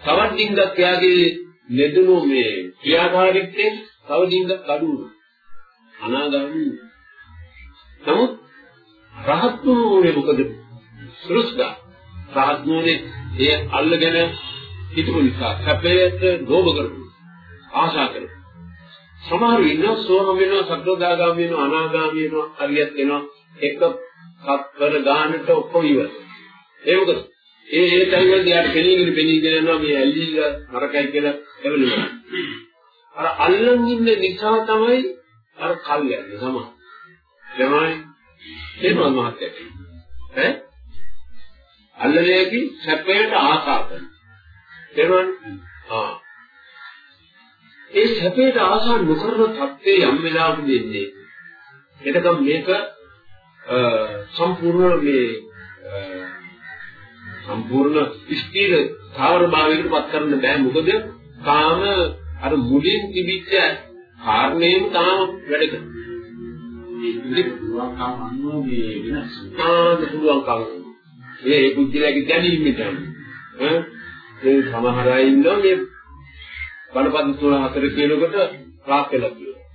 තවත් ඩිංගක් එයාගේ නෙදුණු මේ ක්‍රියාකාරීත්වයෙන් තව ඩිංගක් අඩු වුණා. අනාගාමී. නමුත් රහත් වුණේ මොකද? සෘෂ්ඨා. රහත් වුණේ ඒ අල්ලගෙන හිටපු නිසා සැපයට ලෝභ කරපු. ආශා කරපු. සමහර ඉන්නවා සෝම වෙනවා සක්‍රදාගාමී වෙනවා අනාගාමී වෙනවා හරියට වෙනවා එක සත්තර ගානට ඔක්කොම ඉවර. ඒ මොකද? ඒ ඒ තැන්වලදී යාට පෙනීගෙන පෙනීගෙන යනවා මේ ඇල්ලිල්ල නරකයි කියලා එවලුවා. අර අල්ලන් ඉන්න නිසා තමයි අර කල් යන්නේ සමහර. එමයි එනවා මහත්තයා. ඈ? අල්ලලේකි සැපයට ආසා කරන. එනවනේ. ආ. ඒ සැපයට ආසා නොකරන තත්ත්වයේ යම් වෙලාවක දෙන්නේ. එතකම් මේක සම්පූර්ණ මේ සම්පූර්ණ ස්ථිර ස්ථාවර භාවයකට පත් කරන්න බෑ. මොකද කාම අර මුලින් තිබිච්ච කාරණේම තාම වැඩ කරනවා මේ බුද්ධිලගේ දැනීමෙන් ඈ? ඒ සමහර අය ඉන්නවා මේ බණපද තුන හතර කියනකොට රාක් වෙලා කියනවා.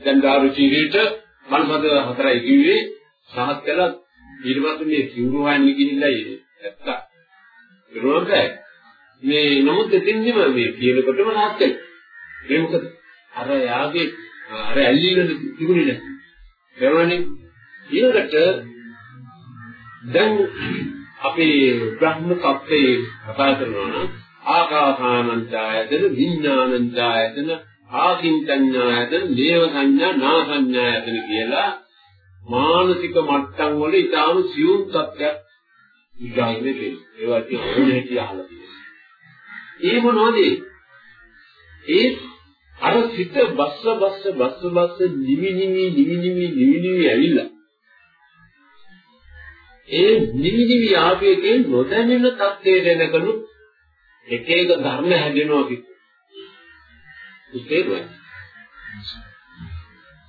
දැන් ගාරු චීරීට බණපද හතරයි කිව්වේ. සහත් කළා ඊට පස්සේ මේ සිවුරු හොයන්න ගිහිල්ලා නැත්තා. ඒනොත් මේ නමුත් දෙතින්දිම මේ කියනකොටම rahat වෙනවා. ඒ මොකද? අර යාගේ අර ඇල්ලිලද තිබුණේ නැහැ. ඒවනේ ඊළඟට දැන් අපේ බ්‍රහ්ම තත්ත්වයේ කතා කරනවා නම් ආකාසානංචායතන විඥානංචායතන ආකින්චඤ්ඤායතන දේව සංඥා නා සංඥායතන කියලා මානසික මට්ටම් වල ඊටාම සියුම් තත්ත්වයක් විග්‍රහයේ තියෙනවා. ඒවා ඉතින් ඕනේ කියලා අහලා තියෙනවා. ඒ මොනවද? ඒ අර සිත බස්ස බස්ස බස්ස බස්ස නිවි නිවි නිවි නිවි නිවි නිවි ඇවිල්ලා ඒ නිවි නිවි ආපේකේ නොදැනෙන තත්ත්වයට එනකලු එක එක ධර්ම හැදෙනවා කිව්වා. ඒක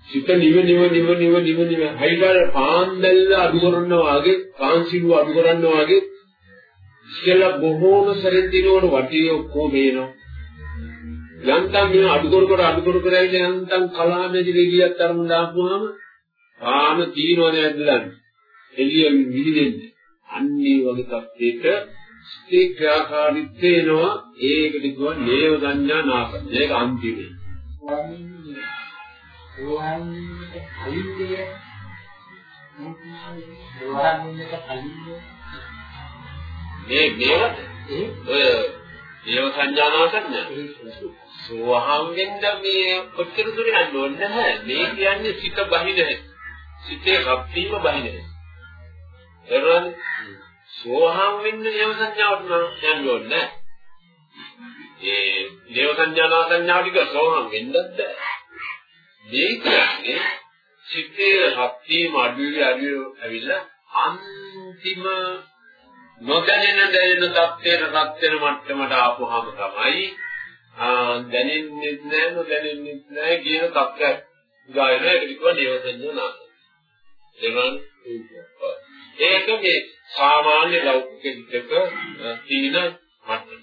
සිත නිව නිව නිව නිව නිව නිව. හයිලාර පාන් දැල්ල අඩු කරනවා වගේ පාන් සිලුව අඩු කරනවා වගේ. ඉස්සෙල්ලා බොහෝම සැරෙන් දිනවල වටේ ඔක්කොම මේනවා යන්තම් මේ අඩු කර කර අඩු කර කර ඇවිල්ලා යන්තම් කලාමැදිරි ගියත් අරන් දාපුවාම පාන තීනවද නැද්ද දන්නේ. එළිය විහිදෙන්නේ අන්නේ වගේ තත්ත්වයක සිතේ ක්‍රියාකාරීත්වය එනවා. ඒකට කියව නේව සංඥා නාසය. ඒක අන්තිමේ. ඕවන්නේ කලින්දේ ඕවන්නේක කලින්දේ මේ මේවට ඔය නේව සංඥා නාසඥා සෝහම් වෙන්න මේ කොච්චර දුර යන්න ඕනේ නැහැ. මේ කියන්නේ සිත බහින සිතේ රප්පීම බහින. එරවන්නේ සෝහම් වෙන්න නේව සංඥාවට නම් යන්න ඕනේ නැහැ. ඒ නේව සංඥා නාසඥා ටික සෝහම් වෙන්නත් බෑ. මේ කියන්නේ සිතේ රප්පීම අඩුවේ අඩුවේ ඇවිල්ලා අන්තිම නොදැනෙන දැනෙන තත්ත්වයට රත් වෙන මට්ටමට ආපුවාම තමයි දැනෙන්නේ නැහැ නොදැනෙන්නේ නැහැ කියන තත්ත්වයක් ගායන ඒක කිව්වා නේවසඤ්ඤ නාම. එවන් ඒක මේ සාමාන්‍ය ලෞකික විදක තීන මට්ටම.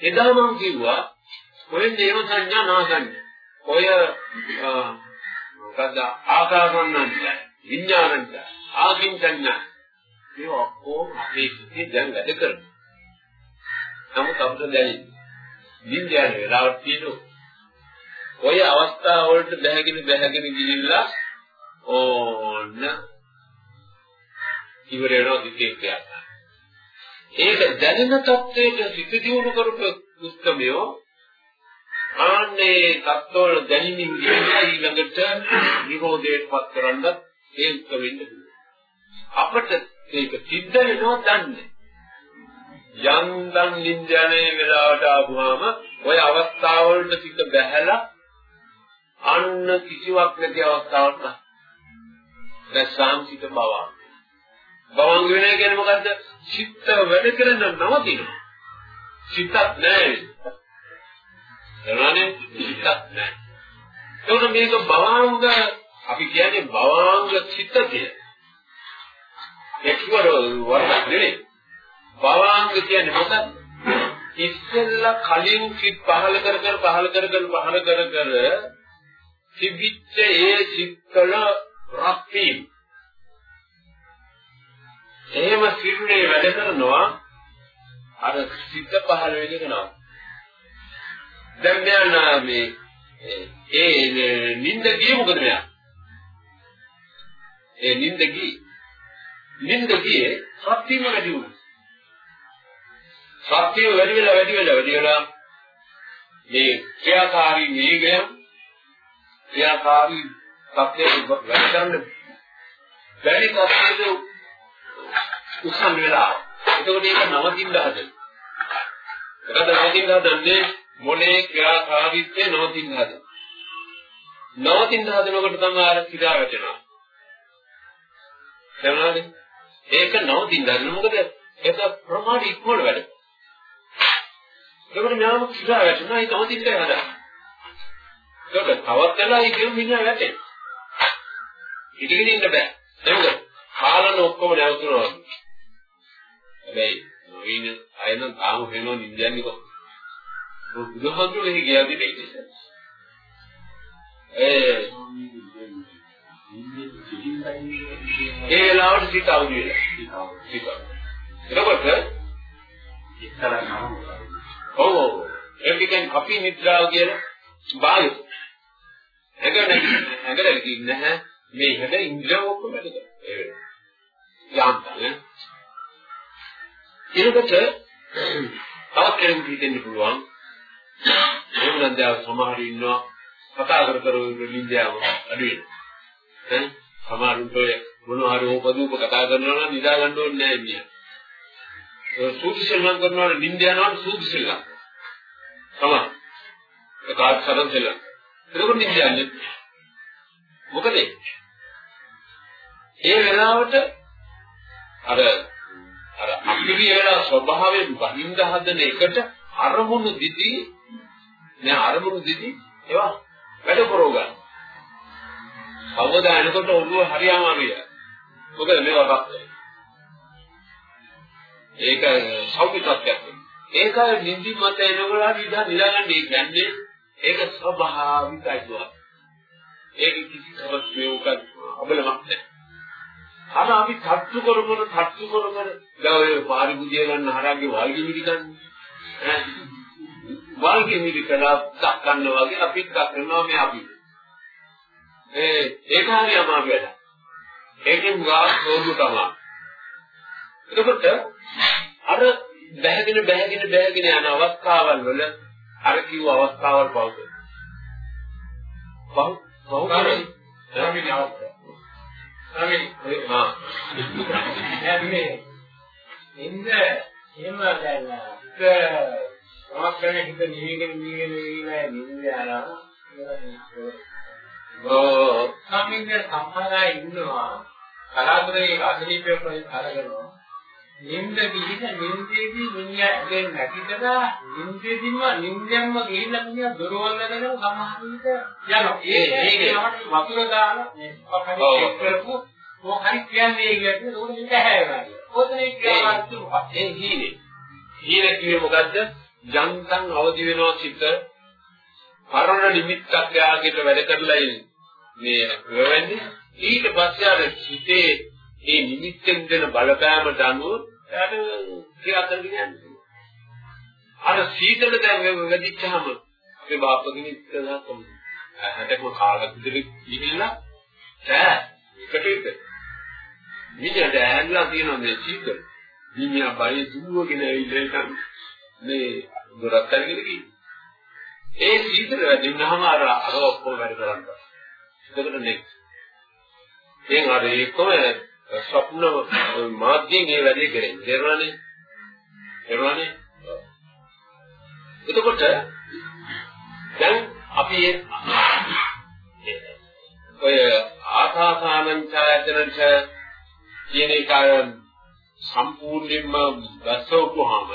එදා මම කිව්වා ඔය නේවසඤ්ඤා නාසඤ්ඤ. ඔය මොකද ආකාසන්නන්ට විඥානන්ට ආකින්චඤ්ඤා මේ ඔක්කොම අපේ සිිතේ දැන් වැඩ කරනවා. නමුත් අපිට දැනෙන්නේ නිින්ද යන වෙලාවක් තියෙනවා. ඔය අවස්ථාව වලට බැහැගෙන බැහැගෙන ගිහිල්ලා ඕන්න ඉවර වෙනවා දිත්තේ කියලා. ඒක දැනෙන තත්ත්වයට සිත දියුණු කරපු උත්සමයෝ ආන්නේ තත්ත්වවල දැනීමින් ගිහිල්ලා ඊළඟට නිරෝධයට පත් කරන්නත් ඒ උත්සවෙන්න පුළුවන්. අපිට ඒක සිද්ධ වෙනවා දන්නේ. යන්තම් නින්දනේ වෙලාවට ආවම ওই අවස්ථාවලට සිත බැහැලා අන්න කිසිවක් නැති අවස්ථාවක් නෑ. දැන් සිත බවං. බවං වෙන කියන්නේ මොකද්ද? සිත වැඩ කරන නවතිනවා. සිතක් නෑ. එනවානේ සිතක් නෑ. ඒකට මේක බවංග අපි කියන්නේ බවංග සිත කියලා. එක්වර වරදක් නෙවෙයි. භවාංග කියන්නේ මොකක්ද? ඉස්සෙල්ලා කලින් සිත් පහල කර කර පහල කර කර පහල කර කර තිබිච්ච ඒ සිත්වල රත්වීම. එහෙම සිරුරේ වැඩ කරනවා අර සිත් පහල වෙන එක නම. දැන් මෙයා මේ ඒ නිින්ද ගියේ මොකද මෙයා? ඒ නිින්ද ගියේ නිින්ද ගියේ සත්‍යම වැඩි වුණා. සත්‍යම වැඩි වෙලා වැඩි වෙලා වැඩි වෙලා මේ ක්‍රියාකාරී වේගයන් ක්‍රියාකාරී සත්‍යය වැඩි කරන්න වැඩි සත්‍යද උස්සන් වෙලා එතකොට ඒක නවතින්න හදන. ඒකද නවතින්න හදන්නේ මොලේ ක්‍රියාකාරීත්වය නවතින්න හදන. නවතින්න හදනකොට තමයි අර කිරා වැටෙනවා. තේරුණාද? ඒක නවතින්න ගන්න මොකද ඒක ප්‍රමාණ ඉක්මන වැඩ. ඒකට ඥාන කිසා වැටුණා ඒක නවතින්න හදා. ඒක තවත් වෙලා ඒක මිනිහා වැටේ. ඉතින් ඉන්න බෑ. නේද? කාලන ඔක්කොම නැවතුනවා. හැබැයි නොවින අයන තාම වෙනව නින්දයන්නේ කොහොමද? බුදුහාමුදුරුවෝ එහෙ ගියා දෙන්නේ. ඒ ඒ වෙලාවට සිත අවදි වෙලා. සිත. එතකොට ඉස්සරහ නම ඔව් ඔව්. ඒක කියන්නේ අපි නිද්‍රාව කියන බායු. ඒක නැගලා කිව්වේ නැහැ මේ හැද ඉන්ද්‍රිය ඔක්කොම වැඩ කරනවා. ඒ වෙලාව. යාන්තම්. ඊළඟට තවත් කෙනෙකුට හිතෙන්න පුළුවන් එහෙම නැත්නම් සමහර ඉන්නවා කතා කර කර නින්දාව අඩු වෙනවා. සමහරුන්ට ඔය මොනවා හරි ඕපදූප කතා කරනවා නම් නිදා ගන්න ඕනේ නැහැ මියා. ඒ සූතිසෙල්ලම් කරනවා නම් නිින්ද යනවා සූතිසෙල්ලම්. තමයි. ඒ කාත් සරන් සෙල්ලම්. එතකොට නිින්ද යන්නේ. මොකද ඒ වෙලාවට අර අර අක්‍රිය වෙලා ස්වභාවයෙන් බහින්ද හදන එකට අරමුණු දිදී නෑ අරමුණු දිදී ඒවා වැඩ කරව ගන්න. අවබෝධ එනකොට ඔළුව හරියම අරිය. මොකද මේවා රත් ඒක සෞඛ්‍ය තත්ත්වයක්. ඒක නිදි මත එනකොට නිදා නිදාගන්නේ කියන්නේ ඒක ස්වභාවිකයි දුවා. ඒක කිසි කරක් මේක අබලමක් නැහැ. අර අපි තට්ටු කර කර තට්ටු කර කර දැන් ඔය පාරිපුදිය ගන්න හරාගේ වල්ගේ මිදි ගන්න මිදි කළා දක්වන්න වගේ අපිත් දක්වනවා මේ අපි. ඒ ඒක හරි අමාරු වැඩ ඒකෙන් ගා සෝදු තමයි. එතකොට අර බැහැගෙන බැහැගෙන බැහැගෙන යන අවස්ථාවල් වල අර කිව්ව අවස්ථාවල් පවත පව පව කරන්නේ ස්වාමීන් වහන්සේ ස්වාමීන් මේ ඉන්න එහෙම දැන් හිත සමස්තනේ හිත නිවිගෙන නිවිගෙන යනවා ඔව් ස්වාමීන් වහන්සේ සම්මාදා ඉන්නවා කලාතුරේ අසනීපයක් වලින් කරගෙනවා නින්ද ගිහින් නින්දේදී මිනිහා ඇගෙන් නැතිදලා නින්දේදීම නින්දයන්ම ගිහිල්ලා මිනිහා දොරවල් සමහර විට යනවා. ඒ ඒකේ වතුර දාලා මේ පකඩේ කරපු මොකක්ද කියන්නේ කියන්නේ උඩ නින්ද හැරෙනවා. ඔතනේ ක්‍රියාවත් මොකක්ද? ඒ හීනේ. හීන කියේ මොකද්ද? යන්තම් අවදි වෙනවා සිත. පරණ නිමිත්තක් යාගෙට වැඩ කරලා මේ වෙන්නේ. ඊට පස්සේ අර සිතේ ඒ නිමිත්තෙන් දෙන බලපෑමට අනුව එයාට ක්‍රියා කරගෙන යන්න. අර සීතල දැන් වෙදිච්චාම අපේ බාපගෙන ඉස්සරහා කොහොමද? හැටකම කාලක් විතර ගිහිල්ලා ඈ එකට එක. මිනිහට ඇහැල්ලා තියෙන මේ සීතල. මිනිහා බය දුවගෙන ඇවිල්ලා මේ දොරක් අරගෙන ගිහින්. ඒ සීතල වැඩිනහම අර අර ඔක්කොම වැඩ කරන්නේ. එතකොට නේ. එන් අර ඒකම ස්වප්න මාධ්‍යයෙන් ඒ වැඩේ කරන්නේ. තේරුණානේ? තේරුණානේ? එතකොට දැන් අපි ඔය ආසාසානංචායතනච කියන එක සම්පූර්ණයෙන්ම වැස්සවුවාම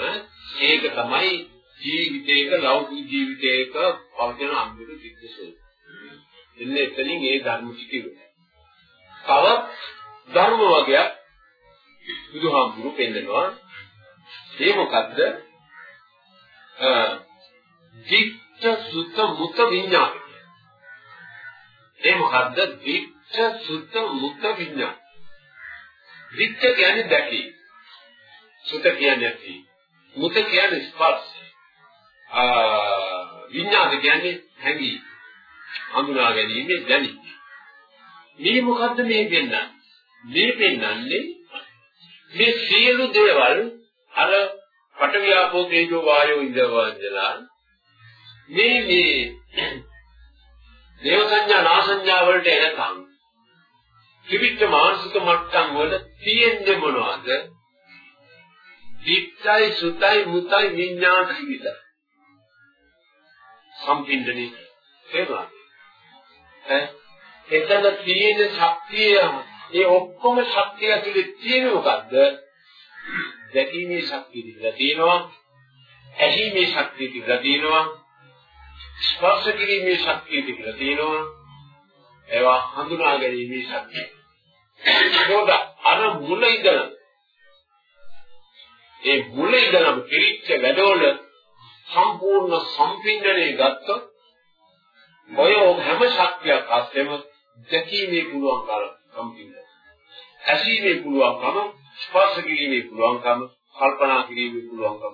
ඒක තමයි ජීවිතයක ලෞකික ජීවිතයක පවතින අන්තිම සිද්ධිය. එන්නේ එතනින් ඒ ධර්ම ටික ඉවරයි. තවත් ධර්ම වර්ගයක් බුදුහාමුදුරු පෙන්නනවා. ඒ මොකද්ද? දික්ඨ සුත මුත විඥාන ඒ මොකද්ද? දික්ඨ සුත මුත විඥාන දික්ඨ කියන්නේ දැකීම. සුත කියන්නේ ඇති මුත කියන්නේ ස්පර්ශ. ආ විඥාන කියන්නේ හැඟීම. හඳුනා ගැනීම දැනීම. මේ මොකද්ද මේ දෙන්නේ මේ පෙන්වන්නේ මේ සියලු දේවල් අර පටවියාපෝ තේජෝ වායෝ ඉඳවන්දලා මේ මේ දේව සංඥා නාසඤ්ඤා වලට එනකම් ත්‍රිවිධ මානසික මට්ටම් වල තියෙන්නේ මොනවද? දිත්තයි සුතයි මුතයි විඥානයි විතර. සම්පින්දනේ තේරුණා. ඈ එතන තියෙන ශක්තිය ඒ ඔක්කොම ශක්තිය ඇතුලේ තියෙන මොකද්ද? දැකීමේ ශක්තිය තිබිලා තියෙනවා. ඇහිීමේ ශක්තිය තිබිලා තියෙනවා. ස්පර්ශ කිරීමේ ශක්තිය තිබිලා තියෙනවා. ඒවා හඳුනා ගැනීමේ ශක්තිය. ඒකෝද අර මුල ඉඳලා ඒ මුල ඉඳලම පිරිච්ච වැඩවල සම්පූර්ණ සම්පින්දණය ගත්තොත් ඔය හැම ශක්තියක් අස්සෙම දැකීමේ පුළුවන් කාලම් සම්පින්ද. ඇසීමේ පුළුවන්කම, ස්පර්ශ කිරීමේ පුළුවන්කම, කල්පනා කිරීමේ පුළුවන්කම.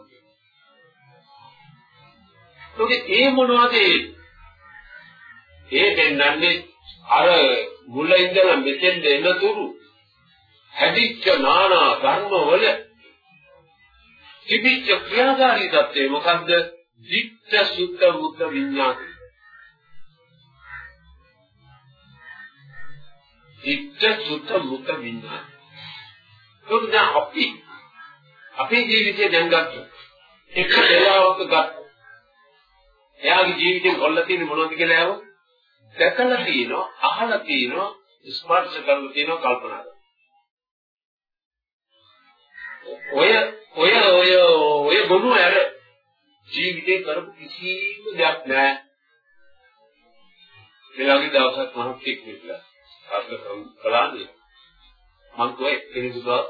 ඒකේ ඒ මොනවද ඒ දෙන්නන්නේ අර මුල ඉඳලා මෙතෙන් එනතුරු හැදිච්ච නානා ධර්මවල තිබිච්ච ක්‍රියාකාරී தත්ත්වය මොකද්ද? විත්ත සුද්ධ මුද්ද විඥානයි. විත්ත සුද්ධ මුද්ද විඥානයි. ඒක දැන් අපි අපේ ජීවිතේ දැන් ගත්තා. එක වෙලාවක ගත්තා. එයාගේ ජීවිතේ කොල්ල තියෙන මොනවද කියලා අහුව දැකලා තියෙනවා, අහලා තියෙනවා, ස්පර්ශ කරලා තියෙනවා, කල්පනා කරලා. ඔය ඔය ඔය ඔය ගොනු ඇර ජීවිතේ කරපු කිසිම දෙයක් නැහැ. මේ වගේ දවසක් මම එක්ක ඉඳලා අර්ථ කළානේ. මං කොයි කෙනෙකුට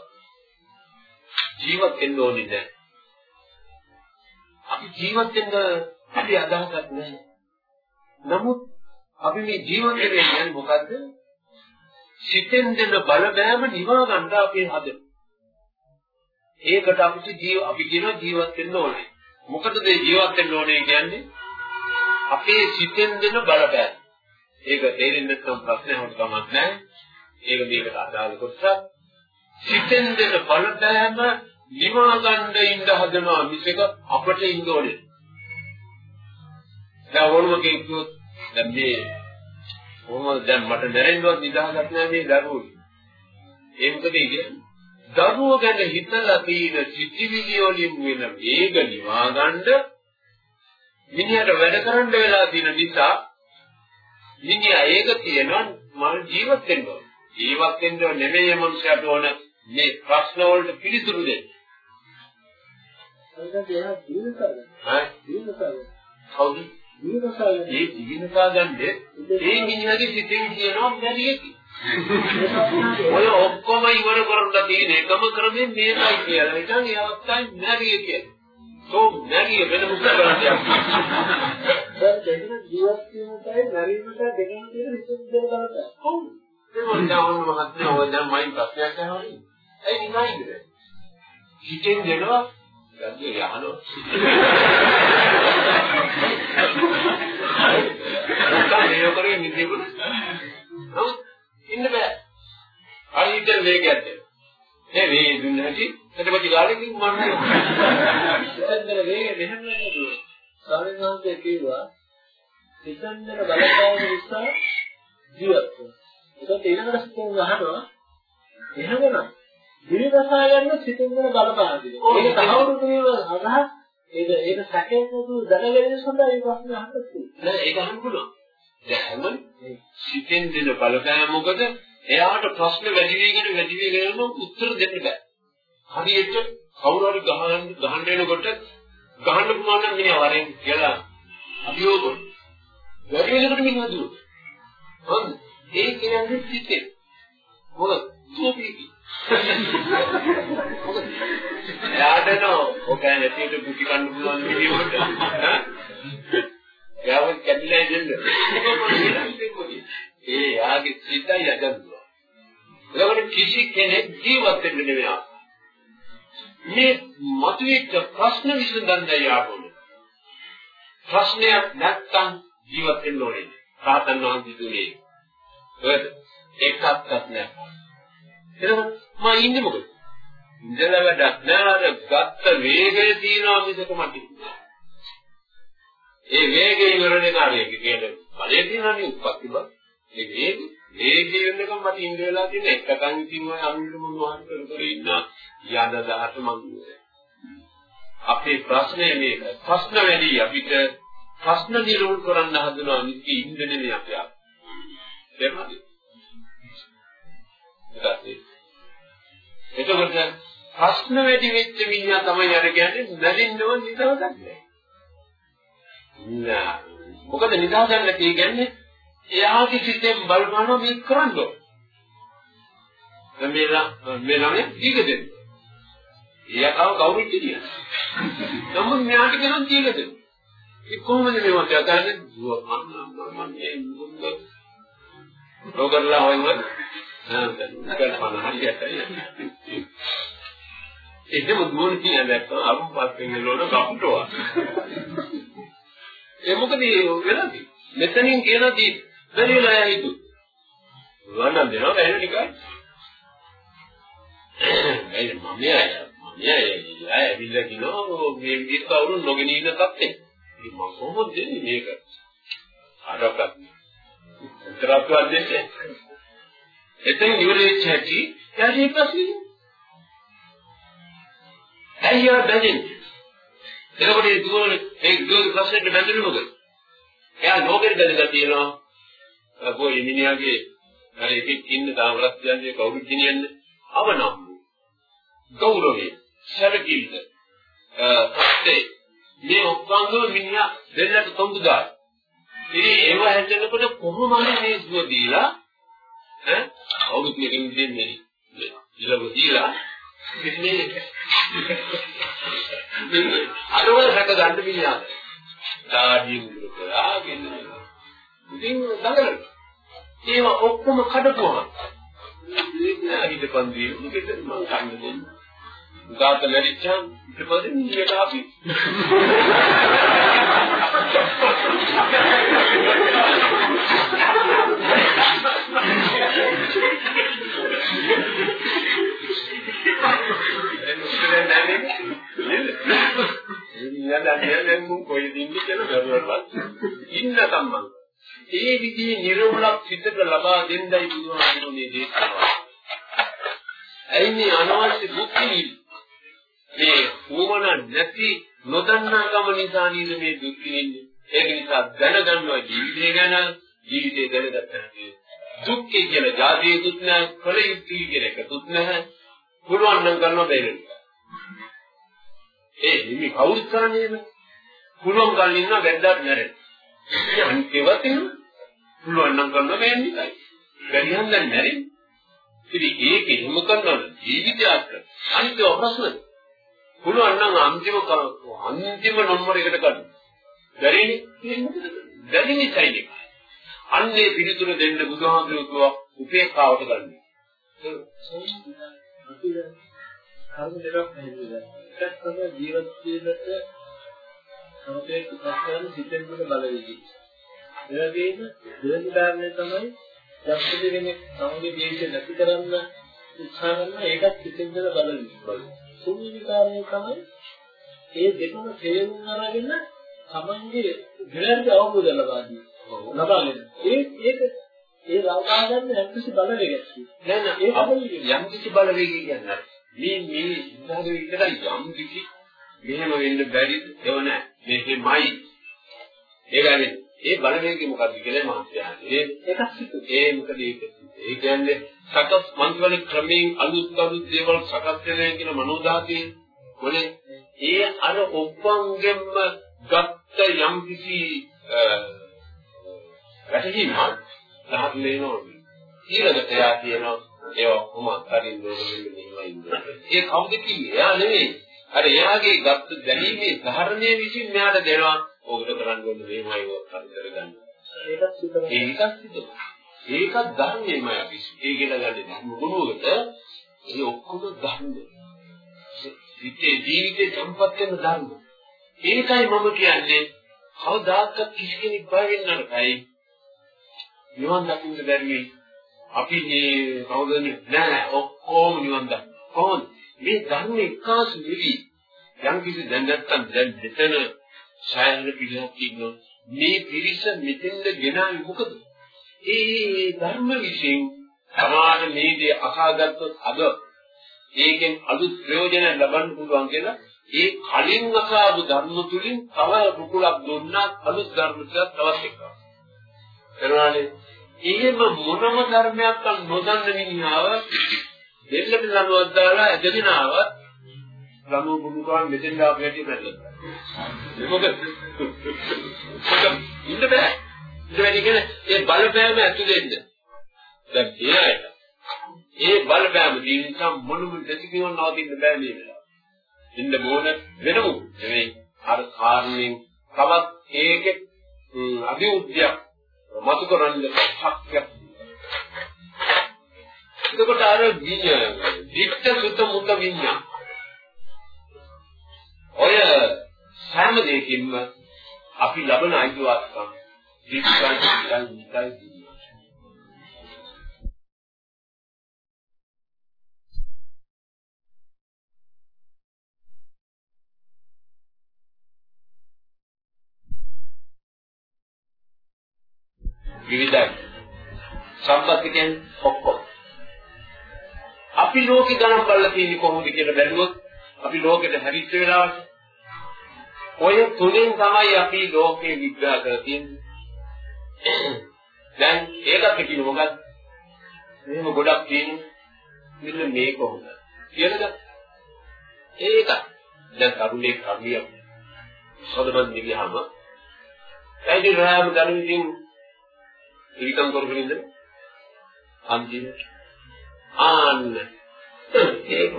ජීවත් වෙන්න ඕනේ නැහැ. අපි ජීවත් වෙන්න අපි අදහසක් නැහැ. නමුත් අපි මේ ජීවත් වෙන්නේ මොකද්ද? සිතෙන් දෙන බලපෑම නිවා ගන්න අපේ හදන. ඒකට අපිට ජීව අපි කියන ජීවත් වෙන්න ඕනේ. මොකටද මේ ජීවත් වෙන්න ඕනේ කියන්නේ? අපේ සිතෙන් දෙන බලපෑම. ඒක තේරෙන්නේ නැත්නම් ප්‍රශ්නයක් කමක් නැහැ. ඒක මේකට අදාළ කොටසක්. සිතෙන් දෙන බලපෑම නිවා ගන්න ඉඳ හදනවා මිසක අපට ඉන්න ඕනේ. දැන් ඕනම කෙනෙකුත් දැන් මේ කොහොමද දැන් මට නැරෙන්නවත් නිදාගත් නෑ මේ දරුවෝ. ඒ මොකද කියන්නේ? දරුවෝ ගැන හිතලා තියෙන සිතිවිලි වලින් වෙන වේග නිවා ගන්න මිනිහට වැඩ කරන්න වෙලා තියෙන නිසා මිනිහා ඒක කියනවා මම ජීවත් වෙන්න ඕන. ජීවත් වෙන්න නෙමෙයි මනුස්සයාට ඕන මේ ප්‍රශ්න වලට පිළිතුරු දෙන්න. ඒක දෙයක් දිනසාර. හා දිනසාර. කවුද? දිනසාර. ඒ ජීවිතා ගන්නේ ඒ මිනිහගේ සිතෙන් කියනවා බැරියකි. ඔය ඔක්කොම ඉවර කරලා තියෙන එකම ක්‍රමය මේකයි කියලා. ඉතින් ඒ අවස්ථාවේ නැරිය කියන්නේ. තෝ නැරිය වෙන මොකද කරන්නේ? දැන් දෙකම ජීවත් වීමටයි නැරීමට දෙකම තියෙන විශේෂ දෙයක් බලන්න. ඔව්. ඒ වගේ ඕන මහත්මයා ඔය දැන් මයින් ප්‍රශ්නයක් අහනවා. ඒ නිකයිද? හිතෙන් දෙනවා ගන්නේ යහනවා. මොකක්ද මේ කරේ නිදිගුණ? නමුත් ඉන්න බෑ. හරියට වේගයක් දෙන්න. ඒ වේගය දුන්න හැටි එතකොට ගාලකින් මන්නේ. සිතන්දර වේගය මෙහෙම නේද? ස්වාමීන් වහන්සේ කිව්වා සිතන්දර බලපෑම නිසා ජීවත් වෙනවා. ඒකත් ඊළඟට සිතෙන් අහනවා එහෙමනම් දිවිදසා ගන්න සිතෙන්දර බලපාන දේ. ඒක තහවුරු කිරීම සඳහා ඒක ඒක සැකයෙන් නතු දැනගෙන සඳහා මේ ප්‍රශ්නේ අහන්න තියෙනවා. නෑ ඒක අහන්න පුළුවන්. දැන් සිතෙන් දෙන බලපෑම මොකද? එයාට ප්‍රශ්න වැඩි වෙගෙන වැඩි වෙගෙන යනවා උත්තර දෙන්න බෑ. හරියට කවුරු හරි ගහන්න ගහන්න එනකොට ගහන්න පුළුවන් නම් මිනිහා වරෙන් කියලා අභියෝග වැඩි වෙනකොට මිනිහා දුර. හරිද? ඒ කියන්නේ සිතේ. මොකද? සෝපීකි. මොකද? එයාට නෝ ඔක නැතිට කුටි කන්න පුළුවන් විදියට. යාව කැඩිලා ඉන්න. ඒ යාගේ සිතයි යදන්නවා. ඒකට කිසි කෙනෙක් ජීවත් වෙන්න නෙවෙයි. මේ මතුවෙච්ච ප්‍රශ්න විසඳන්න යාපොළු. ප්‍රශ්නයක් නැත්තම් ජීවත් වෙන්න ඕනේ. සාතන් වහන්සේ දුන්නේ. ඒත් එකක්වත් නැහැ. එහෙනම් මම ඉන්නේ මොකද? ඉඳලා වැඩක් නෑ අර ගත්ත වේගය තියනවා මිසක මට ඒ වේගය ඉවරනේ කාර්යයක කියන්නේ බලය තියෙනනේ උප්පත්ති බව. ඒ වේග වේගය වෙනකම් මට ඉන්න වෙලා තියෙන එකකන් ඉතින් ඔය අනුර මොනවද කර කර ඉන්න යද දහට මං අපේ ප්‍රශ්නේ මේක. ප්‍රශ්න වැඩි අපිට ප්‍රශ්න නිරෝධ කරන්න හදනවා නිති ඉන්න නෙමෙයි අපි ආ. තේරුණාද? එතකොට ප්‍රශ්න වැඩි වෙච්ච මිනිහා තමයි අර කියන්නේ නැදින්නව නිදාගන්නේ. නෑ. මොකද නිදාගන්න කියන්නේ එයාගේ සිතෙන් බලනවා මේ කරන්න ඕන. මේලා මේ ළමයා දීග දෙන්න. එයාව කවුරුත් දෙන්නේ. නමුත් මෙයාට කියනවා දීග දෙන්න. ඒ කොහොමද මේවත් යන්නේ? දුව මම මම මේ මුංග රෝගරලා හොයනවා. ගන්න හරියට. එහෙම දුවන කියන දැක්කම අරුම්පත් වෙනලෝන කපුටවා. ඒ මොකද වෙලාදී? මෙතනින් කියනදී බැරිලා හිතු. වන්න දෙනවා බැහැ නිකන්. ඒ මම යයි මම යයි ඇවිල්ලා කිනෝ මේ විදිහට කවුරු නොගෙන ඉන්න තත්ත්වේ. ඉතින් මම කොහොමද දෙන්නේ මේක? අරකට. උත්තරයක් දෙන්නේ. එතන ඉවර වෙච්ච හැටි යාට ඒ ප්‍රශ්නේ. ඇයි ආ බැඳෙන්නේ? එතකොට ඒ දුවන ඒ දුවන ප්‍රශ්නෙට බැඳෙන්නේ මොකද? එයා ලෝකෙට බැඳලා තියෙනවා. අපෝ මිනිහාගේ අර එකෙක් ඉන්න තාමරත් කියන්නේ කවුරුත් ගෙනියන්නේ? අවනම්. ගෞරවය සැලකිල්ල අ මේ ඔක්කොම මිනිහා දෙන්නට තොඹුදා ඉතින් ඒව හැදෙනකොට කොහොම හරි මේ දුව දීලා ඈ අවුරුදු දෙකකින් දෙන්නේ ඉලව දීලා. ඉන්නේ අරවල හැක ගන්න මිනිහා දාඩිය මුල කරාගෙන ඉතින් දඟලන ඒව ඔක්කොම කඩපුවා නෑ හිටපන් දී මොකද මං කන්න දෙන්නේ. උගාත නැරිච්චාම ඊට පස්සේ නියට අපි. ඉන්නේ කියලා බැලුවලත් ඉන්න සම්බන්ධ. ඒ විදිහේ නිර්මලක් සිතට ලබා දෙන්නයි බුදුහාමුදුරනේ දේශනාව. ඇයි මේ අනවශ්‍ය දුක්ඛි මේ වුමන නැති නොදන්නා කම නිසා නේද මේ දුක් විඳින්නේ. ඒක නිසා දැනගන්නවා ජීවිතය ගැන ජීවිතේ දැනගත්තා දුක්ඛය කියලා ජාතියකුත් නැහැ, කල යුක්තිය කියලා එකකුත් නැහැ. පුළුවන් නම් කරනවා බැහැ. ඒ හිමි කවුරුත් කරන්නේ නෙමෙයි. පුළුවන් ගන්න ඉන්න වැද්දාට නැරෙන්න. අන්තිමට පුළුවන් නම් කරන්න බෑන්නේ. බැරි හන්දන් නැරෙන්න. ඉතින් ඒක එහෙම කරනවා ජීවිතය අත්ක. අනිත් ප්‍රශ්න. පුළුවන් නම් අන්තිම අන්තිම නම්බර එකට ගන්න. බැරිනේ. බැරි නිසායි. අන්නේ පිළිතුර දෙන්න බුදුහාමුදුරුවෝ උපේක්ෂාවට ගන්න. කර්ම දෙකක් නෙමෙයි. එකක් තමයි ජීවත් වෙන්නට සමතේක ප්‍රශ්න සිතෙන් කොට බලවේවි. ඒ වගේම දෙවෙනි කාරණය තමයි යක්ෂ කෙනෙක් සමගි ජීවිතය නැති කරන්න උත්සාහ කරන ඒකත් සිතෙන් කොට බලවේවි. තුන්වෙනි කාරණය තමයි ඒ දෙකම තේරුම් අරගෙන තමන්ගේ නිරන්තර අවබෝධය ලබා දී. ලබා ගන්න. ඒ ඒක ඒ ලබා ගන්න යම්කිසි බලවේගයක්. නෑ නෑ යම්කිසි බලවේගයක් කියන්නේ මේ මේ ඉස්සරහ විතර යම් කිසි මෙහෙම වෙන්න බැරිද? ඒව නෑ. මේකෙමයි. ඒකනේ ඒ බලවේගය මොකද්ද කියලා මම කියන්නේ. ඒකක් සිතු. ඒ මොකද ඒක? ඒ කියන්නේ සකස් මන්ත්‍රවල ක්‍රමයෙන් අලුත් අලුත් දේවල් සකස් වෙනවා කියන මනෝධාතේ මොනේ? ඒ අර ඔප්පංගෙම ගත්ත යම් කිසි වැටහීමක් සහත් වෙනවා. ඊළඟට එයා කියනවා ඒ ඔක්කොම අත්හරින්න ඕනේ මෙහෙමයි ඉන්නේ. ඒ කවුද කිව්වේ? එයා නෙවෙයි. අර එයාගේ ගත්ත දැනීමේ ධර්මයේ විසින් මෙයාට දෙනවා. ඕකට කරන්න ඕනේ මෙහෙමයි ඔක් කරගන්න. ඒකත් සිතන. ඒකත් සිතන. ඒකත් ධර්මයේමයි අපි. කියලා ගන්න ධර්ම ගුණවලට ඒ ඔක්කොම ධර්ම. සිතේ ජීවිතේ සම්පත් වෙන ධර්ම. ඒකයි මම කියන්නේ කවදාකවත් කිසි කෙනෙක් බය වෙන්න නරකයි. නිවන් දකින්න බැරි. අපි මේ කවුද නෑ ඔක්කොම නිවන් දකින්න. කොහොමද? මේ ධර්ම එකාසු වෙවි. යම් කිසි දැන් නැත්තම් දැන් මෙතන ඡායන පිළිහක් ඉන්නවා. මේ පිරිස මෙතෙන්ද ගෙනාවේ මොකද? ඒ ධර්ම විශ්ෙන් සමාන මේ දේ අහාගත්තොත් අද ඒකෙන් අලුත් ප්‍රයෝජන ලබන්න පුළුවන් කියලා ඒ කලින් අසාවු ධර්ම තුලින් තව රුකුලක් දුන්නා අලුත් ධර්ම ටිකක් තවත් එකක්. කරනවානේ එහෙම මොනම ධර්මයක් නොදන්න මිනිහාව දෙන්නට ලනුවක් දාලා ඇදගෙන ආවත් ලනුව බුදුකාන් මෙතෙන් ආපු හැටි බැලුවා. මොකද? ඉන්න බෑ. බැරි කියන්නේ ඒ බලපෑම ඇතුළෙන්ද. දැන් කියලායි. ඒ බලපෑම නිසා මොනම දෙතිකිනව නවතින්න බෑ මේ වෙලාව. ඉන්න මොන වෙනමු නෙවෙයි අර කාරණෙන් තවත් ඒකේ අභිවෘද්ධියක් මතු කරන්න ශක්තියක් එතකොට අර විඤ්ඤාණ විත්ත සුත මුත විඤ්ඤාණ ඔය සෑම දෙයකින්ම අපි ලබන අයිතිවාසිකම් විශ්වාස කරන නිකයි විවිධයි. සම්පත්ති කියන්නේ ඔක්කොම. අපි ලෝකේ ගණන් බලලා තියෙන්නේ කොහොමද කියලා බැලුවොත් අපි ලෝකෙට හැරිච්ච වෙලාවට ඔය තුනෙන් තමයි අපි ලෝකේ විග්‍රහ කරලා තියෙන්නේ. දැන් ඒකත් කියන මොකක්ද? මෙහෙම ගොඩක් තියෙනවා. මෙන්න මේ කොහොමද? කියලාද? ඒක. දැන් කරුණේ කර්මිය. සොදමන් දිවිහම. ඇයි රාම දනුවින් ඊටම් කරගෙන ඉඳලා අන්තිමට ආන්න ඒක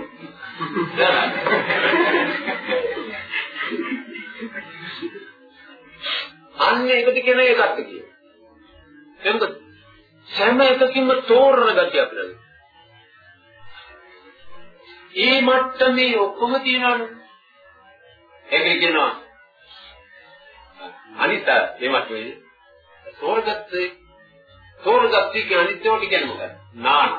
අන්න ඒකට කියන එකක්ද කියන. එතකොට හැම එකකින්ම තෝරන ගතියක් නැහැ. ඒ මට්ටමේ ඔක්කොම තියනවනේ. ඒක කියනවා අනිත් ඒ මට්ටමේ තෝරගත්තේ තෝරගත්තේ කියන්නේ අනිත්‍යවට කියන්නේ මොකක්ද? නාන.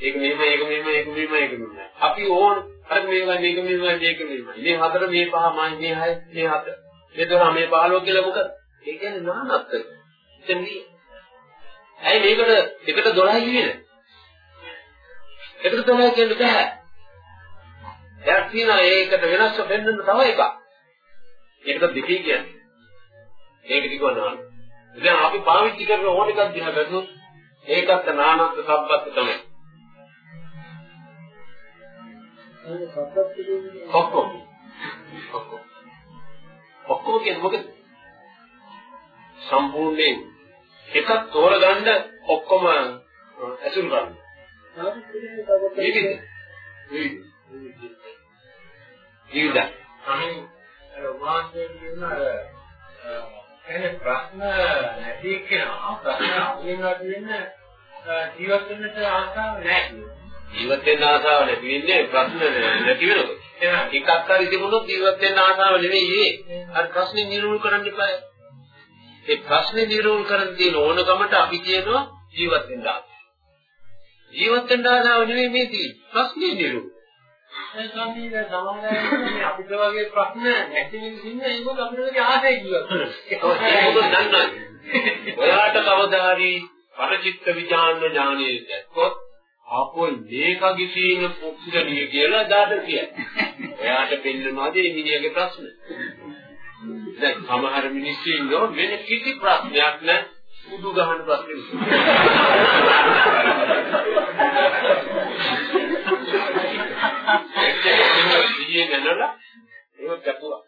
ඒක මෙහෙම ඒක මෙහෙම ඒක මෙහෙම ඒක මෙහෙම. අපි ඕන අර මේවා මේක මෙහෙම මේක මෙහෙම. මේ හතර මේ පහ මේ හය මේ හත. මේ දොර මේ 15 කියලා මොකද? ඒ කියන්නේ නානත්. එතනදී ඇයි මේකට එකට 12 කියන්නේ? එකට 12 කියන්න බෑ. එයාට තියෙනවා ඒකට වෙනස්ව වෙන්නන්න තව එකක්. ඒකට දෙකයි කියන්නේ. ඒක ටිකවනවා. දැන් අපි පාවිච්චි කරන ඕන එකක් දිහා බැලුවොත් ඒකත් නානත් සබ්බත් තමයි. ඔක්කොම. ඔක්කොම. ඔක්කොම කියන්නේ මොකද? සම්පූර්ණයෙන් එකක් තෝරගන්න ඔක්කොම ඇසුරු කරන්න. විවිධ. විවිධ. විවිධ. අනේ අර වාස්තේ කියන අර එනේ ප්‍රශ්න නැති කෙනා ප්‍රශ්න අහුවෙනවා කියන්නේ ජීවත් වෙන්නට ආසාව නැහැ. ජීවත් වෙන්න ආසාව නැති වෙන්නේ ප්‍රශ්න නැති වෙනකොට. එකක් හරි තිබුණොත් ජීවත් වෙන්න ආසාව නෙවෙයි ඒ. අර ප්‍රශ්නේ නිරූපණය කරන්න එපා. ඒ ප්‍රශ්නේ නිරූපණය කරන්න තියෙන ඕනකමට අපි කියනවා ජීවත් වෙන්න ආසාව. ජීවත් වෙන්න ආසාව නෙවෙයි මේ තියෙන්නේ. ප්‍රශ්නේ නිරූපණය. ඒ සම්පූර්ණ සමානයි අපිට වගේ ප්‍රශ්න නැති වෙන්නේ ඒක අපිට ආසයි ජීවත් වෙනවා. ඒක මොකද දන්නවද? ඔයාට කවදා හරි පරචිත්ත විඥාන ඥානයේ දැක්කොත් අපොයි මේකගේ සීන පුක්ෂණිය කියලා දාට කියයි. එයාට පෙන්නනවාද මේ මිනිහගේ ප්‍රශ්න. දැන් සමහර මිනිස්සු ඉන්නෝ වෙන කිසි ප්‍රශ්නයක් නැහැ. උඩු ගහන ප්‍රශ්න විදිහේ ගන්නලා ඒක කැපුවා.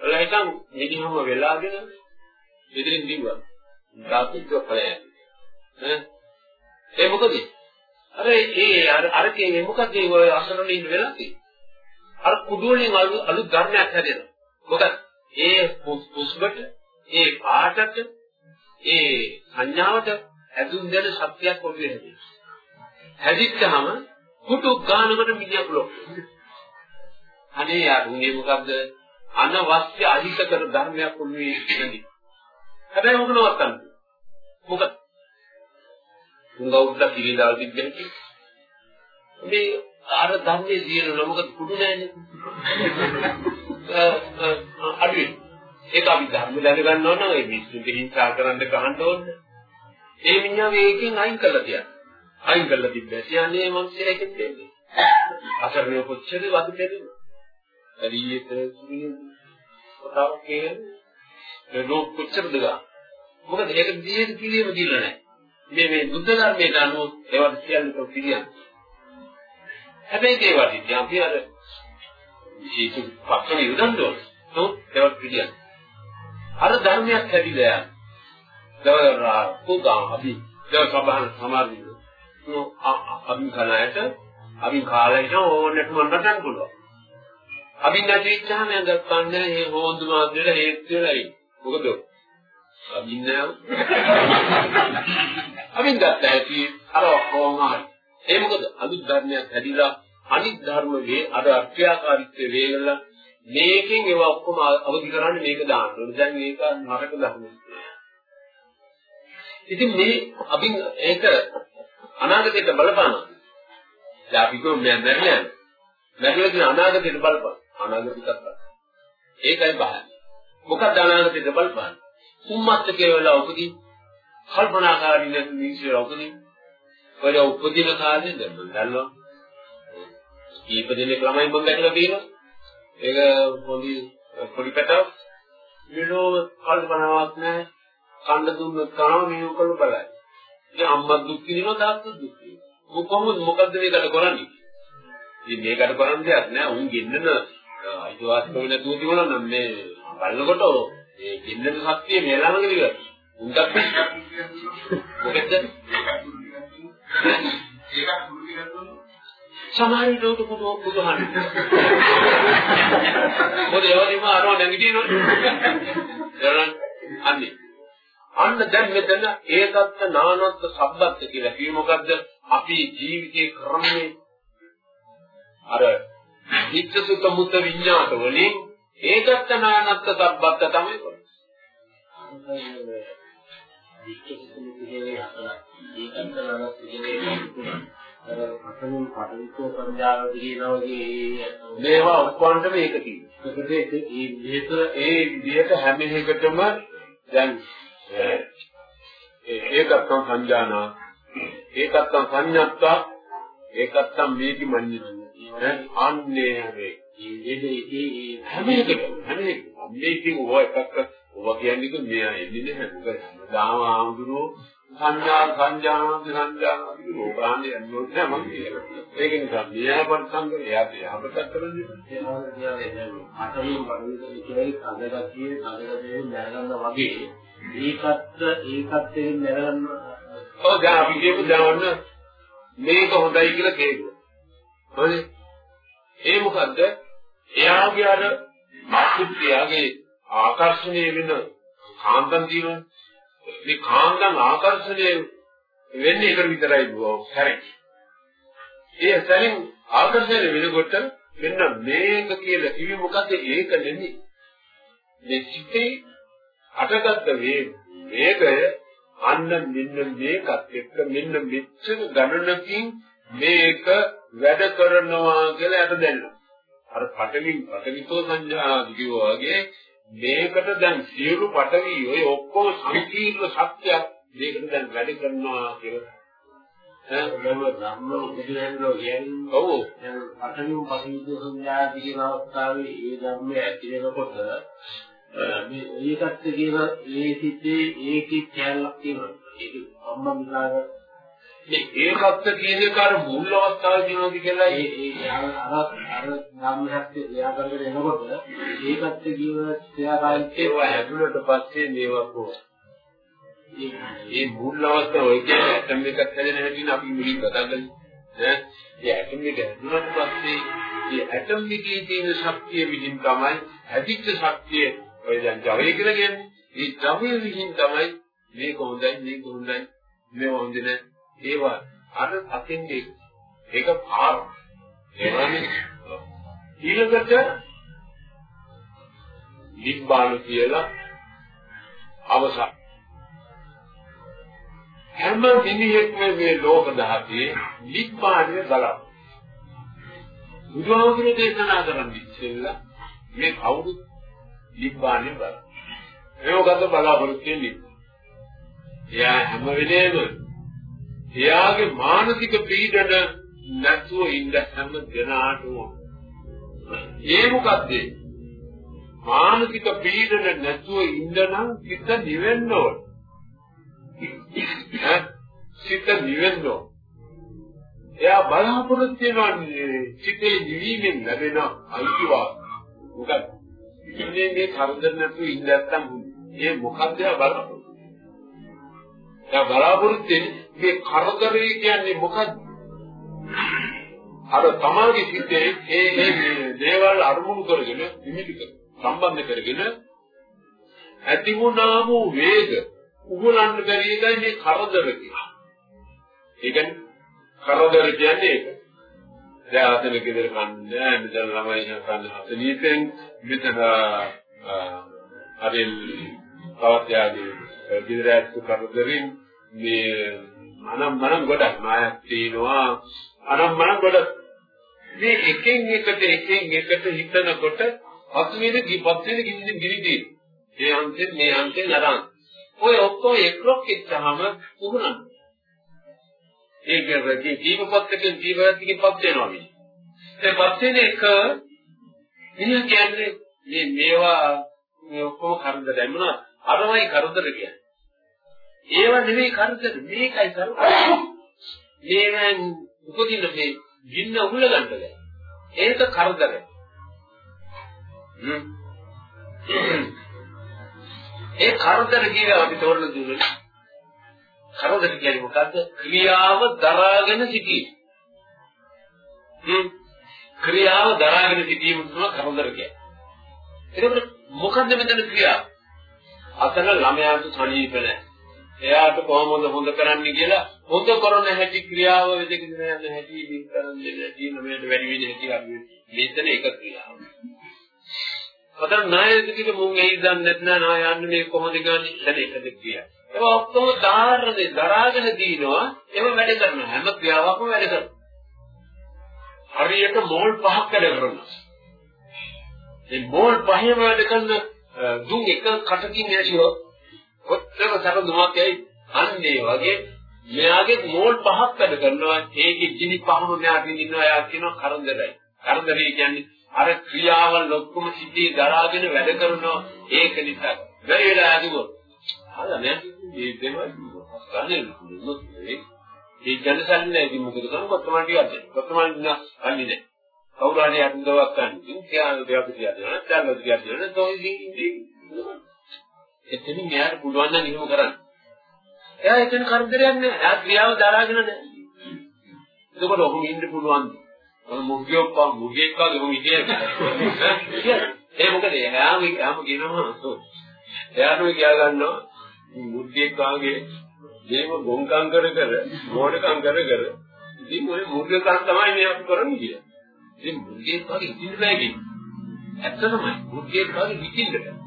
එලා හිටන් මිනිහම වෙලාගෙන ඉදිරින් දිව්වා. දාපිට ඵලයන්. ඈ ඒ මොකද? අර ඒ අර අරකේ මොකද ඔය අසරණ ඉන්න වෙලා තියෙන්නේ? අර කුඩුවලින් අලුත් ධර්මයක් හැදෙනවා. මොකද ඒ පුස්බට ඒ පාටට ඒ සංඥාවට ඇදුම් දෙන සත්‍යයක් ඔළුවේ හැදෙනවා. හැදිච්චාම කුඩු ගානකට මිනිහා බලෝ. අනේ යාර උනේ මොකද්ද? අනවශ්‍ය අහිතකර ධර්මයක් ඔළුවේ ඉඳි. හැබැයි මොකද වත්තන්නේ? මොකද උංග උද්ද පිළිදාල් තිබෙන්නේ. මේ අර ධර්මයේ දිනන මොකද කුඩු නැන්නේ. අඩුයි. ඒක අපි ධර්ම දැනගන්න ඕන ඒ විශ්ව හිංසා කරන්න ගහන්න ඕනේ. ඒ මිනිහා මේකෙන් අයින් කරලා තියන්න. අයින් කරලා තිබ්බා. කියන්නේ මනුස්සයෙක් එකෙන් දෙන්නේ. අසරණ කොච්චර වද දෙන්නේ. හරියට කොටාවක් කියන්නේ ලෝක කොච්චරද ගා. මොකද ඒක දිහේ පිළියෙම දීලා නැහැ. මේ මේ බුද්ධ ධර්මයට අනුව ඒවට කියන්නේ පිළියම්. හැබැයි ඒවට ඉතින් අපි අර ඒක පක්ෂණ යොදන්න ඕන. නමුත් ඒවට පිළියම්. අර ධර්මයක් හැදිලා යන. දවරා පුගා අපි දව සබහන් සමාධිය. නෝ අපි කලයට අපි කාලයට ඕනෙට මන්නටන් පුළුවන්. අපි නැති ඉච්ඡාම ගත්තන්නේ මේ හොඳ මාද්දේට හේතු වෙලා ඉන්නේ. මොකද? අමින්නව අමින් ගත්ත ඇති. අර කොහොමයි ඒ මොකද? අලුත් ධර්මයක් හැදිලා අනිත් ධර්ම වේ අර අක්‍රියාකාරීත්වය වේගලා මේකෙන් ඒවා ඔක්කොම අවදි කරන්නේ මේක දාන්න ඕනේ. දැන් මේක නරක ධර්මයක්. ඉතින් මේ අබින් ඒක අනාගතයට බලපානවා. දැන් අපි කොහොමද මැරෙන්නේ මැරෙලා කියන අනාගතයට බලපාන අනාගතයට ඒකයි බහන්නේ මොකක්ද අනාගතයට බලපාන්නේ උම්මත්තකේ වෙලා උපදී කල්පනාකාරී නැති මිනිස්සු උපදී ඔය උපදින කාලේ දැන් මම දන්නවා. කීප දෙනෙක් ළමයි මම දැකලා තියෙනවා. ඒක පොඩි පොඩි පැටව විනෝ කල්පනාවක් නැහැ. කන්න දුන්නොත් කනවා මේ උකල බලයි ඉතින් අම්මා දුක් විඳිනවා තාත්තා දුක් විඳිනවා. කොහොමද මොකද්ද මේකට කරන්නේ? ඉතින් මේකට කරන්න දෙයක් නෑ උන් ගෙන්නන අයිතිවාසිකම නැතුව තිබුණා නම් මේ බලනකොට ඒ කින්නක ශක්තිය මේ ළමගේ විතර. උන්ටත් මොකද? සමහර විට පුදු පුදුහන්. මොකද ඒවලින්ම අරව නැගිටිනවා. එරන් අන්නේ. අන්න දැන් මෙතන ඒකත් නානත් සබ්බත් කියලා කියේ මොකද්ද? අපි ජීවිතේ කරන්නේ අර නිත්‍යසුත මුත විඤ්ඤාත වලින් ඒකත් නානත්ත සබ්බත් තමයි කරන්නේ. විච්ඡේදන කියන්නේ අතන ඒකත් නානත් කියන්නේ අර අතනින් පටිච්චෝ සංජානන කියනවා වගේ මේවා ඔක්කොන්ටම ඒක තියෙනවා. ඒකට ඒ විදිහට ඒ විදිහට හැම එකටම දැන් ඒකත්තම් සංජානා ඒකත්තම් සංඤත්තා ඒකත්තම් මේකි මඤ්ඤති අන්නේ හැමේ හැම එකටම හැම එකටම මේකෙන් ඔය එකක් ඔවා කියන්නේ මෙයා එන්නේ නැහැ. මොකද හැමදාම ආමුදුරෝ සංඥා සංජානන සංජානන රෝගාන්නේ යන්නේ නැහැ මම කියනවා. ඒක නිසා මෙයා පරිසංග එයාට යහපතක් කරන්නේ ඒනවා කියන්නේ අතලින් බලන්නේ කියන්නේ කඳගතියේ කඳගතියේ නැරගන්න වගේ ඒකත් ඒකත් එකෙන් නැරගන්න ඔව් දැන් අපි කියමු දැනවන්න මේක හොඳයි කියලා කියනවා. හරි ඒ මොකද්ද එයාගේ අර මාතෘත්වයාගේ ආකර්ෂණය වෙන කාන්තන් තියෙනවනේ මේ කාන්දන් ආකර්ෂණය වෙන්නේ ඒක විතරයි හැරෙන්නේ. ඒ සැරින් ආකර්ෂණය වෙනකොට මෙන්න මේක කියලා කිවි මොකද ඒක නෙමෙයි. මේ සිතේ අටගත්ත වේ මේකය අන්න මෙන්න මේකත් එක්ක මෙන්න මෙච්චර ගණනකින් මේක වැඩ කරනවා කියලා යට දැනෙනවා. අර පටලින් පටලිතෝ සංඥා කිව්වා වගේ මේකට දැන් සියලු පටවි ඔය ඔක්කොම සංකීර්ණ සත්‍යයක් මේකට දැන් වැඩ කරනවා කියලා. එහෙනම් ධර්ම උපදේශනෝ කියන්නේ ඔව් දැන් පඨවි පරිවිද සංඥා කියන අවස්ථාවේ ඒ ධර්මය ඇති වෙනකොට මේ ඒකත් කියන ඒ සිත්තේ ඒකේ කැලලක් තියෙනවා. ඒක අම්මා මිලාග මේ ඒකත් කියන එක අර මුල් අවස්ථාවේ කියනවාද කියලා ඒ ඒ අර අර ධර්මයක් එයා කරගෙන එනකොට ඒකත් කියන ක්‍රියාකාරීත්වය හැදුනට පස්සේ මේවා කොහොමද? මේ මුල් අවස්ථාව ඔය කියන්නේ ඇටම් එකක් හැදෙන හැටි අපි මුලින් කතා කළේ ඈ ඒ ඇටම් එක හැදුනට පස්සේ මේ ඇටම් එකේ තියෙන ශක්තිය විදිහින් තමයි හැදිච්ච ශක්තිය ඔය දැන් ජවය කියලා කියන්නේ. මේ ජවය විදිහින් තමයි මේක හොඳයි මේක හොඳයි මේව හොඳ නෑ ඒවා අර අතින්දී ඒක පාර. එවන්නේ ඊළඟට නිබ්බාන කියලා අවසන් හැම මිනිහෙක්ම මේ ලෝක දහතියේ නිබ්බානය බලන බුදුහාමුදුරේ දේශනා කරන්නේ ඉස්සෙල්ලා මේ කවුරුත් නිබ්බානය බලන ඒකකට බලාපොරොත්තු වෙන්නේ. එයා හැම වෙලේම එයාගේ මානසික පීඩන නැතුව ඉන්න හැම දිනාටම. ඒ මොකද්ද? මානසික පීඩන නැතුව ඉන්න නම් සිත නිවෙන්න ඕන. සිත නිවෙන්න ඕන. එයා බලාපොරොත්තු වෙනවා සිතේ නිවීමෙන් ලැබෙන අයිතිවාසිකම් මොකක්ද ඉන්නේ මේ කරදර නැතුව ඉන්න නැත්තම් ඒ මොකක්ද එයා බලාපොරොත්තු එයා බලාපොරොත්තු වෙන්නේ මේ කරදරේ කියන්නේ මොකක්ද? අර තමාගේ සිතේ ඒ ඒ දේවල් අරමුණු කරගෙන නිමිති කර සම්බන්ධ කරගෙන ඇතිමුණා වූ වේග උගලන්න බැරි එකයි මේ කරදර කියන්නේ. ඒ කියන්නේ කරදර කියන්නේ ඒක. දැන් අතන ගෙදර කන්නේ මෙතන ළමයි කන්නේ අතනීතෙන් මෙතන අරින් තවත් යාගේ ගෙදර ඇත්ත කරදරින් මේ අනම් මනම් ගොඩක් නායක් තියෙනවා. අනම් මනම් ගොඩක්. මේ එකෙන් එකට එකෙන් එකට හිතනකොට පස්වෙනි කිපස්වෙනි කිසිම ගිනිදී ඒ අන්තෙන් මේ අන්තෙන් අරන්. ඔය ඔක්කොම එක්රොක් එච්චාම උහුණන ඒක රැකී කීපපත්තකින් කීපපත්තකින් පත් වෙනවා මේ ඒ පත් වෙන එක ඉන්නේ කියන්නේ මේ මේවා මේ ඔක්කොම කරදරයි මොනවා? අරමයි කරදර කියන්නේ. ඒව නෙවෙයි කරදර මේකයි කරදර. මේවෙන් උපදින මේ ගින්න උහුල ගන්න බෑ. ඒක කරදර. ඒ කරදර කියලා අපි තෝරන දුන්නේ. කරදර කියන්නේ මොකද්ද? ක්‍රියාව දරාගෙන සිටීම. හ්ම් ක්‍රියාව දරාගෙන සිටීම තමයි කරදර කියන්නේ. එතකොට මොකද්ද මෙතන ක්‍රියාව? අතන ළමයාට සනීප නැහැ. එයාට කොහොමද හොඳ කරන්නේ කියලා හොඳ කරන හැටි ක්‍රියාව වෙදකින් යන හැටි දින් කරන්නේ නැති නමයට වැඩි වෙන හැටි අපි මෙතන එක ක්‍රියාව. අතන ණයද කිව්ව මුන් එයි දන්නේ නැත්නම් ණය යන්නේ මේ කොහොමද ගන්නේ එතන එකද ක්‍රියාව. ඒක ඔක්කොම ධාරණේ දරාගෙන දිනවා එව වැඩ කරන හැම ක්‍රියාවක්ම වැඩ කරනවා. හරියට මෝල් පහක් වැඩ කරනවා. මේ මෝල් පහේම වැඩ කරන දුන් එක කටකින් ඇසියොත් කොච්චර සැප දුමක් ඇයි? අන්නේ වගේ මෙයාගේ මෝල් පහක් වැඩ කරනවා. ඒකේ ගිනි පහම මෙයාට ඉන්නවා එයා කියනවා කරදරයි. කරදරයි කියන්නේ අර ක්‍රියාවල් ඔක්කොම සිද්ධිය දරාගෙන වැඩ කරනවා. ඒක නිසා බැරි වෙලා ආදුවෝ අර නෑ මේ දෙවල් ගන්නේ නෙමෙයි ඒ ජනසල්ලි නෑ මොකද කරන්නේ? කොත්තමන් ටිකක් දෙන්න කොත්තමන් නෑ අන්නේ නෑ කවුරු හරි අඳුවක් ගන්න ඉතින් තියාන දෙයක් තියා දෙනවා නැත්නම් දෙයක් තියා දෙනවා තෝ ඉතින් එතනින් මෙයාට පුළුවන් නම් එහෙම කරන්න. එයා එතන කරදරයක් නෑ. එයා ක්‍රියාව දරාගෙන නෑ. එතකොට ඔහොම ඉන්න පුළුවන්. මොන මුග්ගියක් පා මුග්ගියක් වගේ ඔහොම ඉන්නේ. ඒ මොකද එයාම එයාම කියනවා එයාට ඔය කියා ගන්නවා මුග්ගියක් වගේ දේම ගොංකම් කර කර මොඩකම් කර කර ඉතින් ඔය මුග්ගකම් තමයි මේ අපි කරන්නේ කියලා. ඉතින් මුග්ගියක් වගේ ඉන්න බෑ කියන්නේ. ඇත්තමයි මුග්ගියක් වගේ ඉන්න බෑ.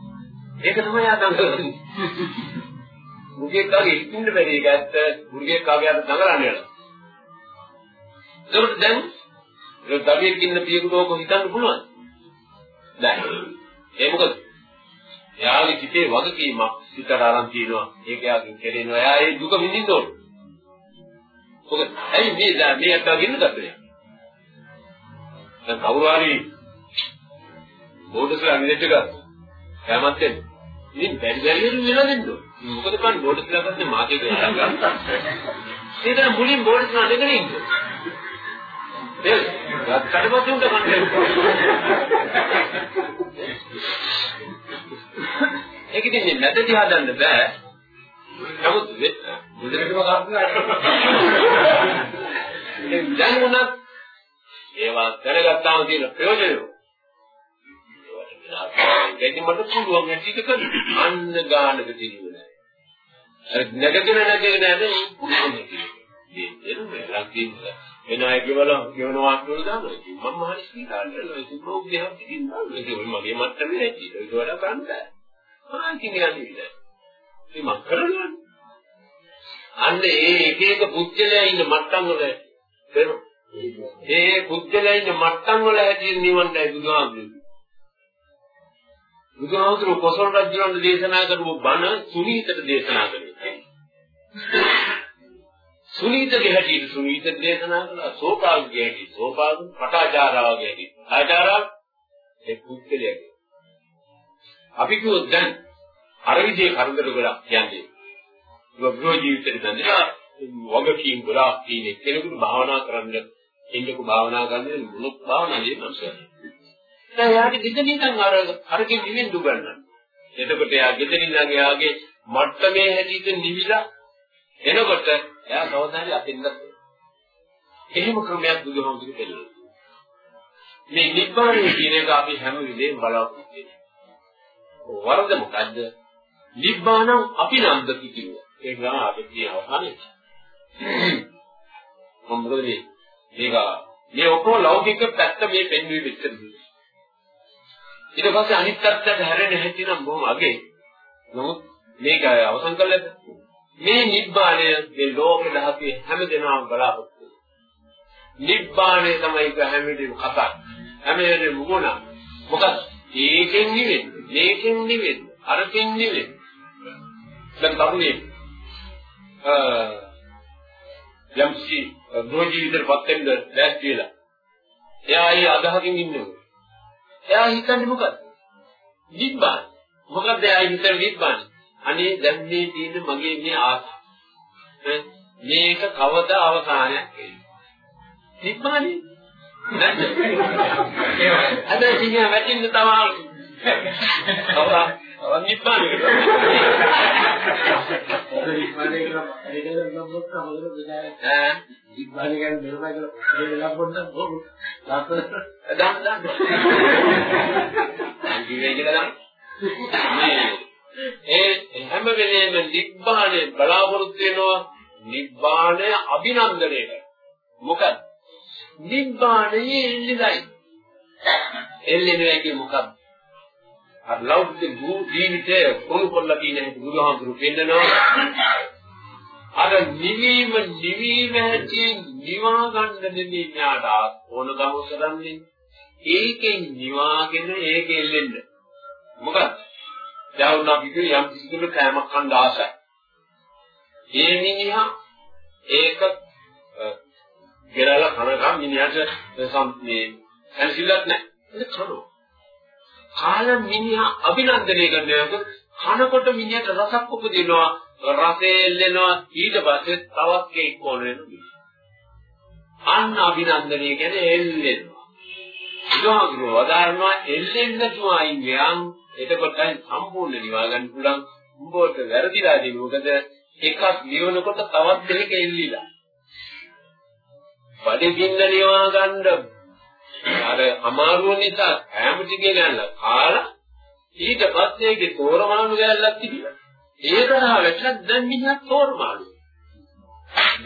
ඒක තමයි ආ දඟලන්නේ. මුගේ කාගේ ඉන්න බැරි එක ඇත්ත මුගේ කාගේ අර දඟලන්නේ යනවා. ඒකට දැන් ඒ දවියෙක් ඉන්න පියෙකුට ඔක හිතන්න පුළුවන්. දැන් ඒ මොකද? එයාගේ සිතේ වගකීමක් සිතට අරන් තියෙනවා. ඒක එයාගෙන් කෙරෙනවා. එයා ඒ දුක විඳින්න ඕන. ඔක ඇයි මේ දැන් මේ අත්තා ගින්න ගත්තේ? දැන් කවුරු හරි බෝඩස්ලා මිනිත් එක කැමත් වෙන්නේ. ඉතින් බැරි බැරිවරු වෙලා දෙන්න ඕන. මොකද කන් බෝඩස්ලා ගත්තේ මාගේ ගත්තා. ඒක මුලින් බෝඩස්ලා දෙකනේ ඉන්නේ. ඒ ගත්තට පස්සේ උන්ට කන්නේ. ඒක ඉතින් මේ නැතදී හදන්න බෑ. නමුත් මුදලටම ගන්නවා. දැන් උනත් ඒවා දැනගත්තාම තියෙන ප්‍රයෝජනය ඒක මට පුළුවන් ඇටික කරන්න. අන්න ගානක තියුණා. අර නැගගෙන නැගගෙන නැද පුළුවන් මේ එන්නේ ලක්කින් වෙන අය කියවල කියනවා කියලා දානවා. මම මහරි ස්පීකර්ලා ඉතින් මම උදේ හිටින් දානවා. ඒක මගේ මට්ටමේ නැති. ඒක වඩා කරන්න බෑ. ආ කියන්නේ ඉතින් මම කරනවා. අන්න ඒ එක එක පුච්චලයා ඉන්න මට්ටම් වල වෙනවා. ඒ පුච්චලයා ඉන්න මට්ටම් වල ඇති නිවන්නයි බුදුහාමුදුරුවෝ. බුදුහාමුදුරුවෝ කොසල් රජුන්ට දේශනා කරපු බණ සුනීතට දේශනා කළේ. සුනීතගේ හැටියට සුනීත දේශනා කළා. සෝපාග්ගේ හැටියට. සෝපාග පටාචාරාවගේ හැටියට. ආචාරා? ඒ පුද්ගලයාගේ. අපි කිව්වොත් දැන් අර විදිහේ කරදර ගොඩක් කියන්නේ. ගෘහ ජීවිතේ දැනලා වගකීම් ගොඩක් තියෙන කෙනෙකුට භාවනා කරන්න එන්නකෝ භාවනා කරන්න මොනක් භාවනාවේ මනසට දැන් එයාගේ ගෙදරින් අර අරකින් නිවෙන්න උගන්වන්න. එතකොට එයා ගෙදරින් නම් එයාගේ මට්ටමේ හැටියට නිවිලා එනකොට එයා කවදාහරි අතින්නත් එහෙම ක්‍රමයක් බුදුහාමුදුරු දෙන්නේ. මේ නිබ්බාණය කියන එක අපි හැම වෙලේම බලාපොරොත්තු වෙනවා. වරද මොකද්ද? නිබ්බාණං අපි නන්දති කිව්වා. ඒක තමයි අපි කියන අවසානයේ. මොකද මේ මේක මේ ඔක්කොම ලෞකික පැත්ත මේ පෙන්වීම විතර. ඊට පස්සේ අනිත් පැත්තට හැරෙන්න හැටි නම් බොහොම අගේ. නමුත් මේක අවසන් කළාද? මේ නිබ්බාණය මේ ලෝක ධාතුවේ හැමදෙනාම බලාපොරොත්තු නිබ්බාණය තමයි හැමදෙම කතා. හැමදෙම මුගුණ. මොකද ඒකෙන් නිවෙන්නේ. මේකෙන් නිවෙන්නේ. අරකින් නිවෙන්නේ. දැන් තරුණිය අ යම්සි ගෘහ ජීවිතයටපත් වෙන්න දැස් කියලා. එයා අය අදහකින් ඉන්නවා. එයා හිතන්නේ මොකද්ද? නිබ්බාන. මොකද්ද එයා හිතන්නේ නිබ්බාන? අනේ දැන් මේ තියෙන මගේ මේ ආසාව. මේක කවදා අවසානයක් වෙයි? නිබ්බානේ. නැද්ද? අද සිංහ වැටින්න තමයි. කවදා? නිබ්බානේ. නිබ්බානේ කියලා ඒක නම් මොකක්ද කවුරුද විදාය? ඈ නිබ්බානේ කියන්නේ මෙහෙමයි කියලා ඒක ලබන්න ඕන. ලස්සන දාන්න දාන්න. අන්තිමේ කියලා දාන්න. මේ ඒ හැම වෙලේම නිබ්බාණය බලාපොරොත්තු වෙනවා නිබ්බාණය අභිනන්දනය කර. මොකද නිබ්බාණයේ එල්ලෙලයි. එල්ලෙන්නේ කියන්නේ මොකක්ද? අර ලෞකික ජීවිතයේ කොළු කොල්ල කියන එක බුදුහාමුදුරු පෙන්නනවා. අර නිවීම නිවීම ඇති නිවා ගන්න නෙමෙයි ඥාට ඕනකම කරන්නේ. ඒකෙන් නිවාගෙන ඒක එල්ලෙන්න. මොකද? දැන් උනා කිව්වේ යම් කිසිකට කෑමක් කන්න ආසයි. ඒ මිනිහා ඒක ගෙරලා කනකම් මිනිහට සම්පේ ඇල්සිලක් නැහැ. ඒක කනවා. කාල මිනිහා අභිනන්දනය කරනවා කනකොට මිනිහට රසක් උපදිනවා රසය එල්ලෙනවා ඊට පස්සේ තවත් කේක් ඕන වෙනවා. අන්න අභිනන්දනය කියන්නේ එල්ලෙනවා. බුදුහාමුදුරුවෝ වදාරනවා එල්ලෙන්න තුමයින් යම් එතකොටයි සම්පූර්ණ නිවා ගන්න පුළුවන්. උඹට වැරදිලා දෙන්නේ මොකද එකක් නිවනකොට තවත් දෙක එල්ලිලා. බඩගින්න නිවා ගන්න අර අමාරුව නිසා හැම ටිකේ ගන්නලා කාලා ඊට පස්සේ ඒකේ තෝරමානු ගැල්ලක් තිබිලා. ඒක හා වැටලා දැන් මිනිහා තෝරමානු.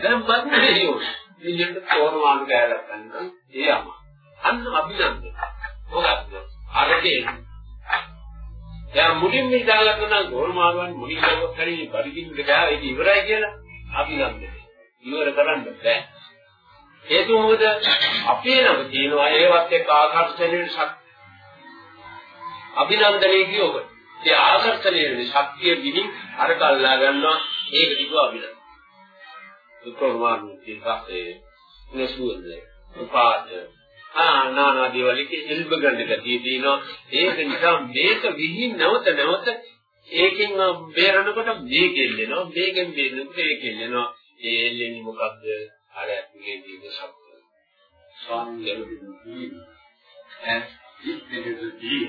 දැන් බන්නේ යෝ. මිනිහට තෝරමානු ගැල්ලක් ගන්න. ඒ අම. අන්න අභිනන්ද. මොකක්ද? අරකේ දැන් මුලින්ම ඉඳලාගෙන නම් තෝරමානුවන් මුලින්ම කරේ බඩගින්න ගා ඒක ඉවරයි කියලා අභිනන්දනේ. ඉවර කරන්න බෑ. හේතුව මොකද? අපේ ළඟ තියෙනවා ඒවත් එක්ක ආකර්ෂණයේ ශක්තිය. අභිනන්දනයේ කියෝක. ඒ ආකර්ෂණයේ ශක්තිය විහිං අර කල්ලා ගන්නවා. ඒක තිබු අභිනන්දන. දුක්ඛමානුති පස්සේ නසුවද උපාද ආ නානා දේවල් එක එල්බ ගන්න ගැතිය දිනවා ඒක නිසා මේක විහිං නැවත නැවත ඒකෙන් බේරනකොට මේක එල්ලෙනවා මේකෙන් බේරනකොට ඒක එල්ලෙනවා ඒ එල්ලෙන්නේ මොකද්ද? අර ඇතුලේ තියෙන ශබ්ද. ස්වාමීන් ඈ ඉතිරිදී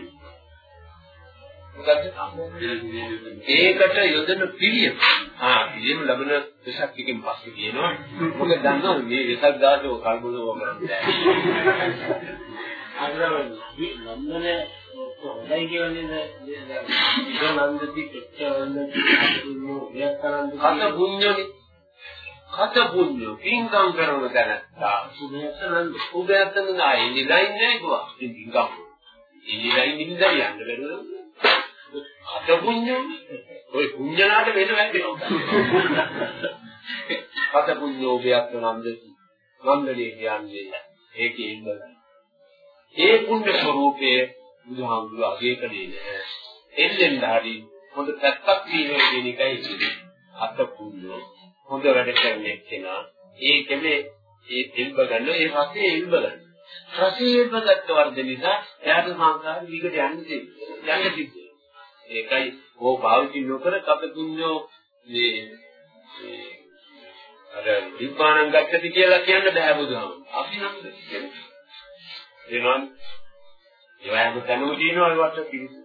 ඒකට යොදන පිළියම ආ පිළියම ලැබෙන විසක් එකකින් පස්සේ කියනවා. මොකද දන්නවද මේ විසක් දාතෝ කල්බුදව කරන්නේ. අග්‍රවන්නේ නන්දනේ හොඳයි කියන්නේ කෙච්චවන්දති දුන්නෝ ව්‍යක්කනන්ද කත පුඤ්ඤනේ කත පුඤ්ඤෝ පින්කම් කරන දැනත්තා. සුභයන්ද උදයන්තන නායි නිලයින් නෑ කිව්වා ඉතින් පින්කම් ඉනිලයින් නිදා යන්න බැරුව කත පුඤ්ඤෝ ඔය පුඤ්ඤනාට වෙන වැද්දෙනවා කත පුඤ්ඤෝ උදයන්තනන්ද නන්දලේ කියන්නේ ඒකේ ඉන්නලා ඒ පුණ්‍ය ස්වરૂපයේ බුදුහාමුදුරුවෝ අගය කළේ නැහැ. එල්ලෙන් හරි හොඳ පැත්තක් තියෙන කියන එකයි කියන්නේ. අත පුඤ්ඤෝ හොඳ වැඩ කරන එක්කෙනා ඒකෙම ඒ තිල්බ ගන්න ඒ රසයේ ඉල්බ ගන්න. රසයේ ඉල්බගත් වර්ධ නිසා එයාට සංසාර විකට යන්න දෙන්නේ. යන්න සිද්ධ ඒකයි ඕ භාවිත නොකර කපතුඤ්ඤෝ මේ අර විපාණම් ගත්තති කියලා කියන්න බෑ බුදුහාම. අපි නම්. එනවා ඒවැම තනුව දිනනවා ඒවට පිළිසු.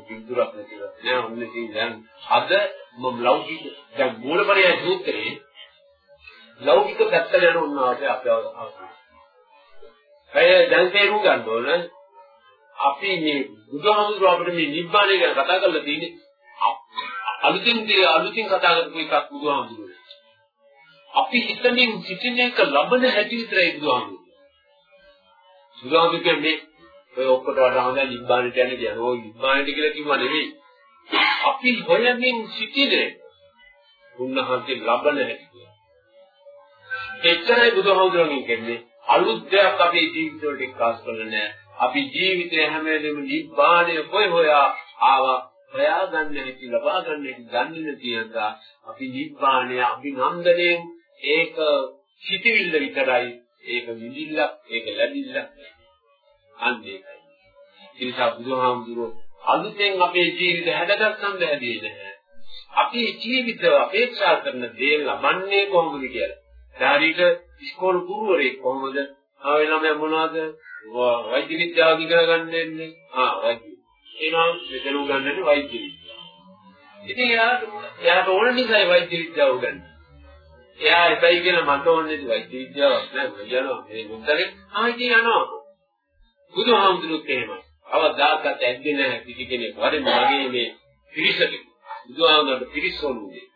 පිටුරක් නැතිව. නෑ ඔන්න ඉතින් දැන් අද මම ලෞකික දැන් මූලපරයය සූත්‍රයේ ලෞකික පැත්තට යන උන්වහන්සේ අපේ අවසන්. ඒ දැන් තේරුම් ගන්න ඕන අපි මේ බුදුහාමුදුරුවෝ අපිට මේ නිබ්බාණය ගැන කතා කරලා තියෙන්නේ අලුතින් අලුතින් කතා කරපු එකක් බුදුහාමුදුරුවෝ. අපි හිතමින් සිටින එක ලබන හැටි විතරයි බුදුහාමුදුරුවෝ. බුදුහාමුදුරුවෝ කියන්නේ ඔය ඔක්කොට වඩා හොඳ නිබ්බාණයට යන්නේ කියන ඕ නිබ්බාණයට කියලා කිව්වා නෙවෙයි. අපි හොයමින් සිටිනේ උන්වහන්සේ ලබන හැටි. එච්චරයි බුදුහාමුදුරන්ගෙන් කියන්නේ අලුත් දෙයක් අපේ ජීවිත වලට එක්කාස් කරන්නේ නැහැ. අපි ජීවිතේ හැම වෙලෙම නිබ්බාණය කොයි හොයා ආවා හොයාගන්න හැටි ලබා ගන්න හැටි දන්නේ නැතිවදා අපි නිබ්බාණය අභිනන්දනයෙන් ඒක සිටිවිල්ල විතරයි ඒක නිදිල්ලක් ඒක ලැබිල්ලක් අන්න ඒකයි. ඒ නිසා බුදුහාමුදුරුවෝ අලුතෙන් අපේ ජීවිත හැදගත්තම් බැහැදී නැහැ. අපි ජීවිත අපේක්ෂා කරන දේ ලබන්නේ කොහොමද කියලා. ධාරීක ඉස්කෝල ගුරුවරයෙක් කොහොමද? ආ ළමයා මොනවද? වෛද්‍ය විද්‍යාව ඉගෙන ගන්න දෙන්නේ. ආ වෛද්‍ය. එනවා මෙතන උගන්වන්නේ වෛද්‍ය විද්‍යාව. ඉතින් එයාට එයාට ඕන නිසා වෛද්‍ය විද්‍යාව උගන්වන්නේ. එයා එපයි කියලා මට ඕනේ වෛද්‍ය විද්‍යාවක් නෑ. යනවා මේ මුද්දලේ ආ ඉතින් යනවා. බුදුහාමුදුරුවෝ එහෙමයි. අවදාකත් ඇද්දේ නැහැ කිසි කෙනෙක්. වරේ මගේ මේ පිරිසට බුදුහාමුදුරන්ට පිරිසොන්නේ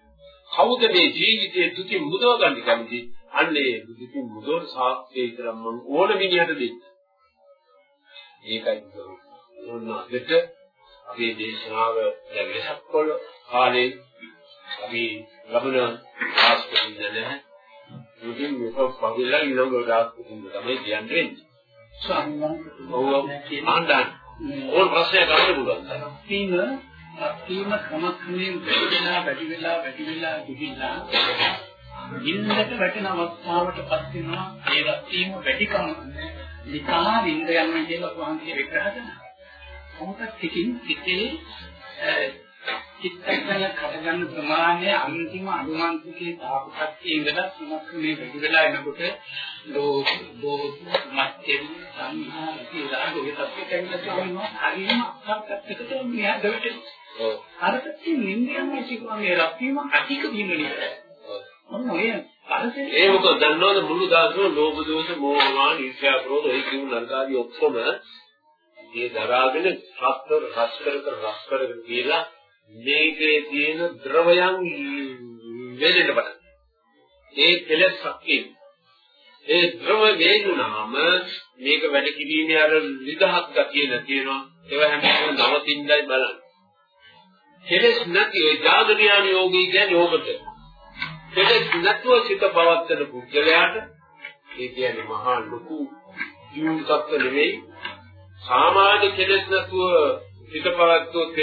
කවුද මේ ජීවිතයේ තුති මුදව ගන්න කැමති අන්නේ දුති මුදවන සාක්ෂිය විතරක් මම ඕන මිනිහට දෙන්න ඒකයි ඕන අදට අපේ දේශනාව දැන් වෙනස් කොල්ල කාලේ අපි ලබන ආස්පදින්න නැහැ. මුදින් මේක පහුවෙලා ඊළඟ ආස්පදින්න තමයි කියන්නේ ස්වාමීන් වහන්සේ ඔව් ආණ්ඩන් ඕන ප්‍රශ්නයක් අහන්න පුළුවන් තීම තීම ක්‍රමක්‍රමයෙන් වැඩි වෙලා වැඩි වෙලා වැඩි වෙලා ගිහිල්ලා ඉන්නට වැටෙන අවස්ථාවට පත් වෙනවා ඒ තීම වැඩිකම නිකා විඳ යනවා කියලා වහන්සේ විග්‍රහ කරනවා. මොකද ටිකින් සිටේ චිත්තක්ෂණ කඩගන්න ප්‍රමාණය අන්තිම අනුමානිකේ තාපකත්වයේ ඉඳලා සමක්‍රමයේ වැඩි වෙලා එනකොට ලෝක දෝෂ මත්යෙන් සංහාර කියලා ඔය තත්ත්වයට ඇවිල්ලා හරියම අත්‍යක්ෂකට මෙහා දෙවිට ඔව්. අර පැත්තේ නින්දියන්නේ කිව්වා මේ රත්වීම අධික වීම නිසා මොන ඔය ඒ මොකද දන්නවද මුළු දාසෝ ලෝභ දෝෂ මෝහ මාන ඊර්ෂ්‍යා ක්‍රෝධ ඔය කියන නරකාදී ඔක්කොම මේ දරාගෙන රස්තර රස් කර කර රස් කරගෙන කියලා මේකේ තියෙන ද්‍රවයන් වේදෙන්න පටන් ඒ කෙලෙස් ශක්තිය. ඒ ද්‍රව වේදුනාම මේක වැඩ කිරීමේ අර නිදහස් ගතිය නැතිනවා ඒව හැමෝම නවතින්නයි බලන්න. කෙලෙස් නැති ඔය ජාගරියාන යෝගී කියන්නේ ඕකට. කෙලෙස් නැතුව සිත පවත්තන පුද්ගලයාට ඒ කියන්නේ මහා ලොකු ජීවු තත්ත්ව නෙවෙයි සාමාන්‍ය කෙලෙස් නැතුව සිත පවත්වුවොත්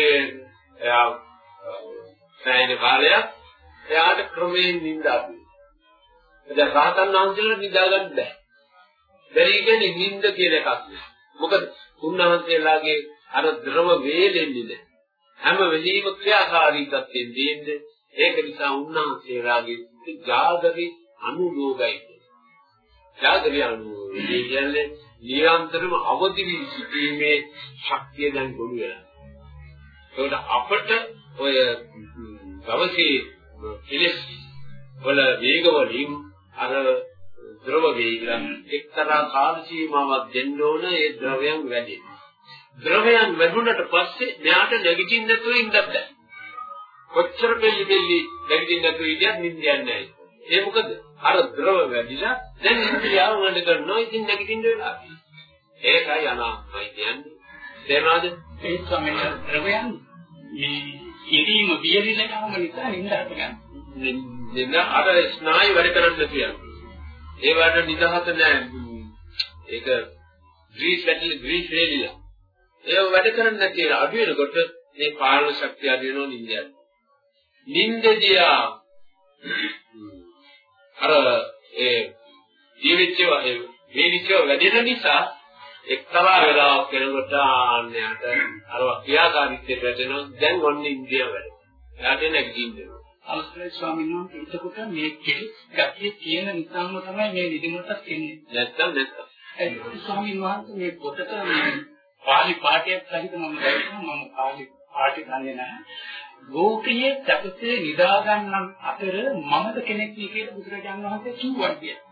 එයා සෑහෙන කාලයක් එයාට ක්‍රමයෙන් නිින්දා අපේ. දැන් රහතන් වහන්සේලා නිදා ගන්න බෑ. බැරි කියන්නේ නිින්ද කියන එකක් නේ. මොකද උන්වහන්සේලාගේ අර ද්‍රව වේලෙන්නේ නැහැ. හැම වෙලෙම ක්‍රියාකාරී තත්ත්වෙන් දෙන්නේ. ඒක නිසා උන්වහන්සේලාගේ ජාගරි අනුලෝගයි. ජාගරි අනුලෝගය කියන්නේ නිරන්තරම අවදි වී සිටීමේ ශක්තිය දැන් ගොනු වෙනවා. ඒකට අපට ඔය දවසේ කෙලස් වල වේග වලින් අර ද්‍රව වේග එක්තරා කාල සීමාවක් දෙන්න ඕන ඒ ද්‍රවයන් වැඩි. ද්‍රවයන් වැඩුණට පස්සේ මෙයාට නැගිටින්න නැතුව ඉන්නත් බෑ. කොච්චර බෙල්ලි බෙල්ලි නැගිටින්න නැතුව ඉඳියත් නිින්දයන්නේ නැහැ. ඒ මොකද අර ද්‍රව වැඩිලා දැන් ඉන්ද්‍රියාව වැඩ කරනවා ඉතින් නැගිටින්න වෙලා. ඒකයි අනාත්මයි කියන්නේ. තේරුණාද? ඒ ස්වාමීන් ද්‍රවයන් මේ ඉදීම වියලිල ගම නිසා නින්දාට ගන්න. නින්ද අර ස්නායු වැඩ කරන්න කියන්නේ. ඒ වලට නිදහස නැහැ. ඒක ග්‍රීස් වැටිල ග්‍රීස් වේලිලා. ඒව වැඩ කරන්නේ නැති අඩු වෙනකොට මේ පාලන ශක්තිය අඩු වෙනවා නින්දයන්. නින්දදියා අර ඒ ජීවිතය වේලිච්ච වැඩෙන නිසා එක්තරා වෙලාවක් වෙනකොට ආන්නයට අර ක්‍රියාකාරීත්වයට වැටෙනවා දැන් ඔන්න ඉන්දියාව වැඩ. එයාට නැගිටින්න අවසරයි ස්වාමීන් වහන්සේ එතකොට මේ කෙලෙස් ගැතිය තියෙන නිසාම තමයි මේ නිදිමතක් එන්නේ. නැත්තම් නැත්තම්. ඒ ස්වාමීන් වහන්සේ මේ පොතට මේ පාලි පාඨයක් සහිත මම දැක්කා මම පාලි පාඨය දන්නේ නැහැ. ලෝකයේ සැපසේ නිදා ගන්න අතර මමද කෙනෙක් කියලා බුදුරජාණන් වහන්සේ කිව්වා කියලා.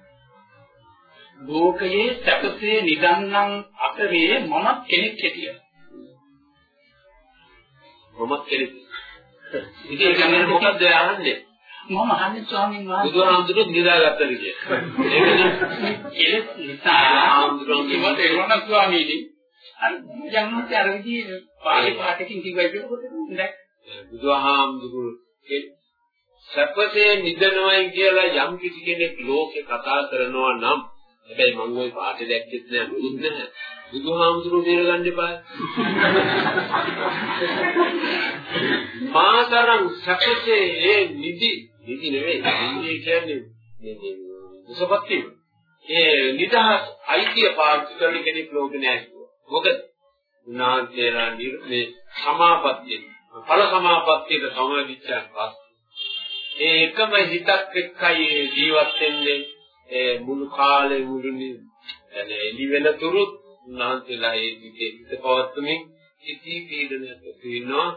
ලෝකයේ සැපසේ නිදන්නම් අතරේ මමත් කෙනෙක් හිටියා. මමත් කෙනෙක්. ඉතින් කියන්නේ මොකද්ද අහන්නේ? මම අහන්නේ ස්වාමීන් වහන්සේ බුදුහාමුදුරුවෝ නිදාගත්ත විදිය. ඒක කෙලෙස් නිසා ආම්දුරන්ගේ තේරුණා ස්වාමීනි. අර යන්නත් අර විදිහේ පාලි පාඨකින් කිව්වයි දැක් බුදුහාමුදුරුවෝ සැපසේ නිදනවයි කියලා යම් කිසි කෙනෙක් ලෝකේ කතා කරනවා නම් හැබැයි මම ওই පාඩේ දැක්කෙත් නෑ මුකුත් නැහැ. බුදුහාමුදුරුවෝ බේරගන්න එපා. මාතරං සැපසේ ඒ නිදි නිදි නෙවෙයි. නිදි කියන්නේ මේ මුසපත් වීම. ඒ නිදහස් අයිතිය පාවිච්චි කරන කෙනෙක් ලෝකේ නෑ කිව්වා. මොකද උනාන්තේලා මේ සමාපත්තිය ඵල සමාපත්තියට සමවැදිච්චාන් පස්සේ ඒ එකම හිතක් එක්කයි ජීවත් වෙන්නේ. ඒ මුළු කාලේ මුළුනේ. එන එලි වෙන තුරුත් උන්වහන්සේලා ඒ විදිහේ හිත පවත්වමින් ඉති පීඩනයක් තියෙනවා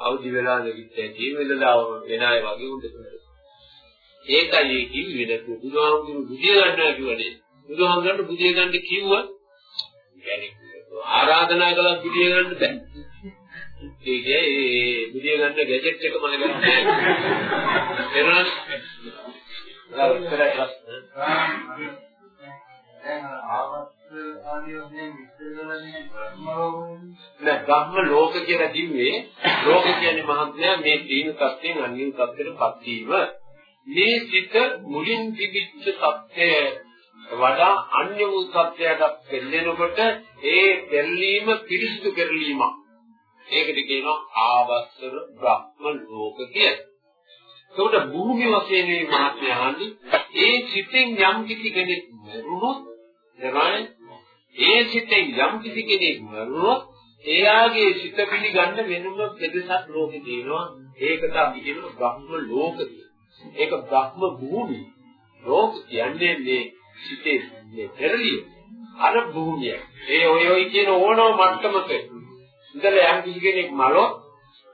අවදි වෙලා නැගිට්ටේ වෙලලාව වෙන අය වගේ උන්ට ඒකයි ඒ කිව්වේ නැතු බුදුහාමුදුරු බුදිය ගන්නවා කියවනේ බුදුහාමුදුරන්ට බුදිය ගන්න කිව්ව කියන්නේ ආරාධනා කළා බුදිය ගන්න බෑ. කට්ටිය ගියේ ඒ විදිය ගන්න ගැජට් එක මම ගන්නේ කරන්නේ බ්‍රහ්ම නෑ. බ්‍රහ්ම ලෝක කියලා කිව්වේ ලෝක කියන්නේ මහත්මයා මේ තීන තත්ත්වයෙන් අන්‍ය තත්ත්වයටපත් වීම. මේ සිත මුලින් තිබිච්ච තත්ත්වය වඩා අන්‍ය වූ තත්ත්වයකට පෙළෙනකොට ඒ පෙරලීම පිරිසිදු පෙරලීමක් ඒකට කියනවා ආවස්තර බ්‍රහ්ම ලෝක කියලා. ඒකට භූමි වශයෙන් මේ මහත්මයාන්නේ ඒ සිතෙන් යම් කිසි කෙනෙක් මරුණොත් එනවානේ ඒ සිතෙන් යම් කිසි කෙනෙක් මරුණොත් එයාගේ සිත පිළිගන්න වෙනම දෙදසක් ලෝකේ තියෙනවා. ඒකට අපි කියනවා බ්‍රහ්ම ලෝක ඒක බ්‍රහ්ම භූමිය ලෝක කියන්නේ මේ සිතේ මේ පෙරලිය. අර භූමිය. ඒ ඔය ඔය කියන ඕනම මට්ටමක ඉඳලා යම් කිසි කෙනෙක් මලොත්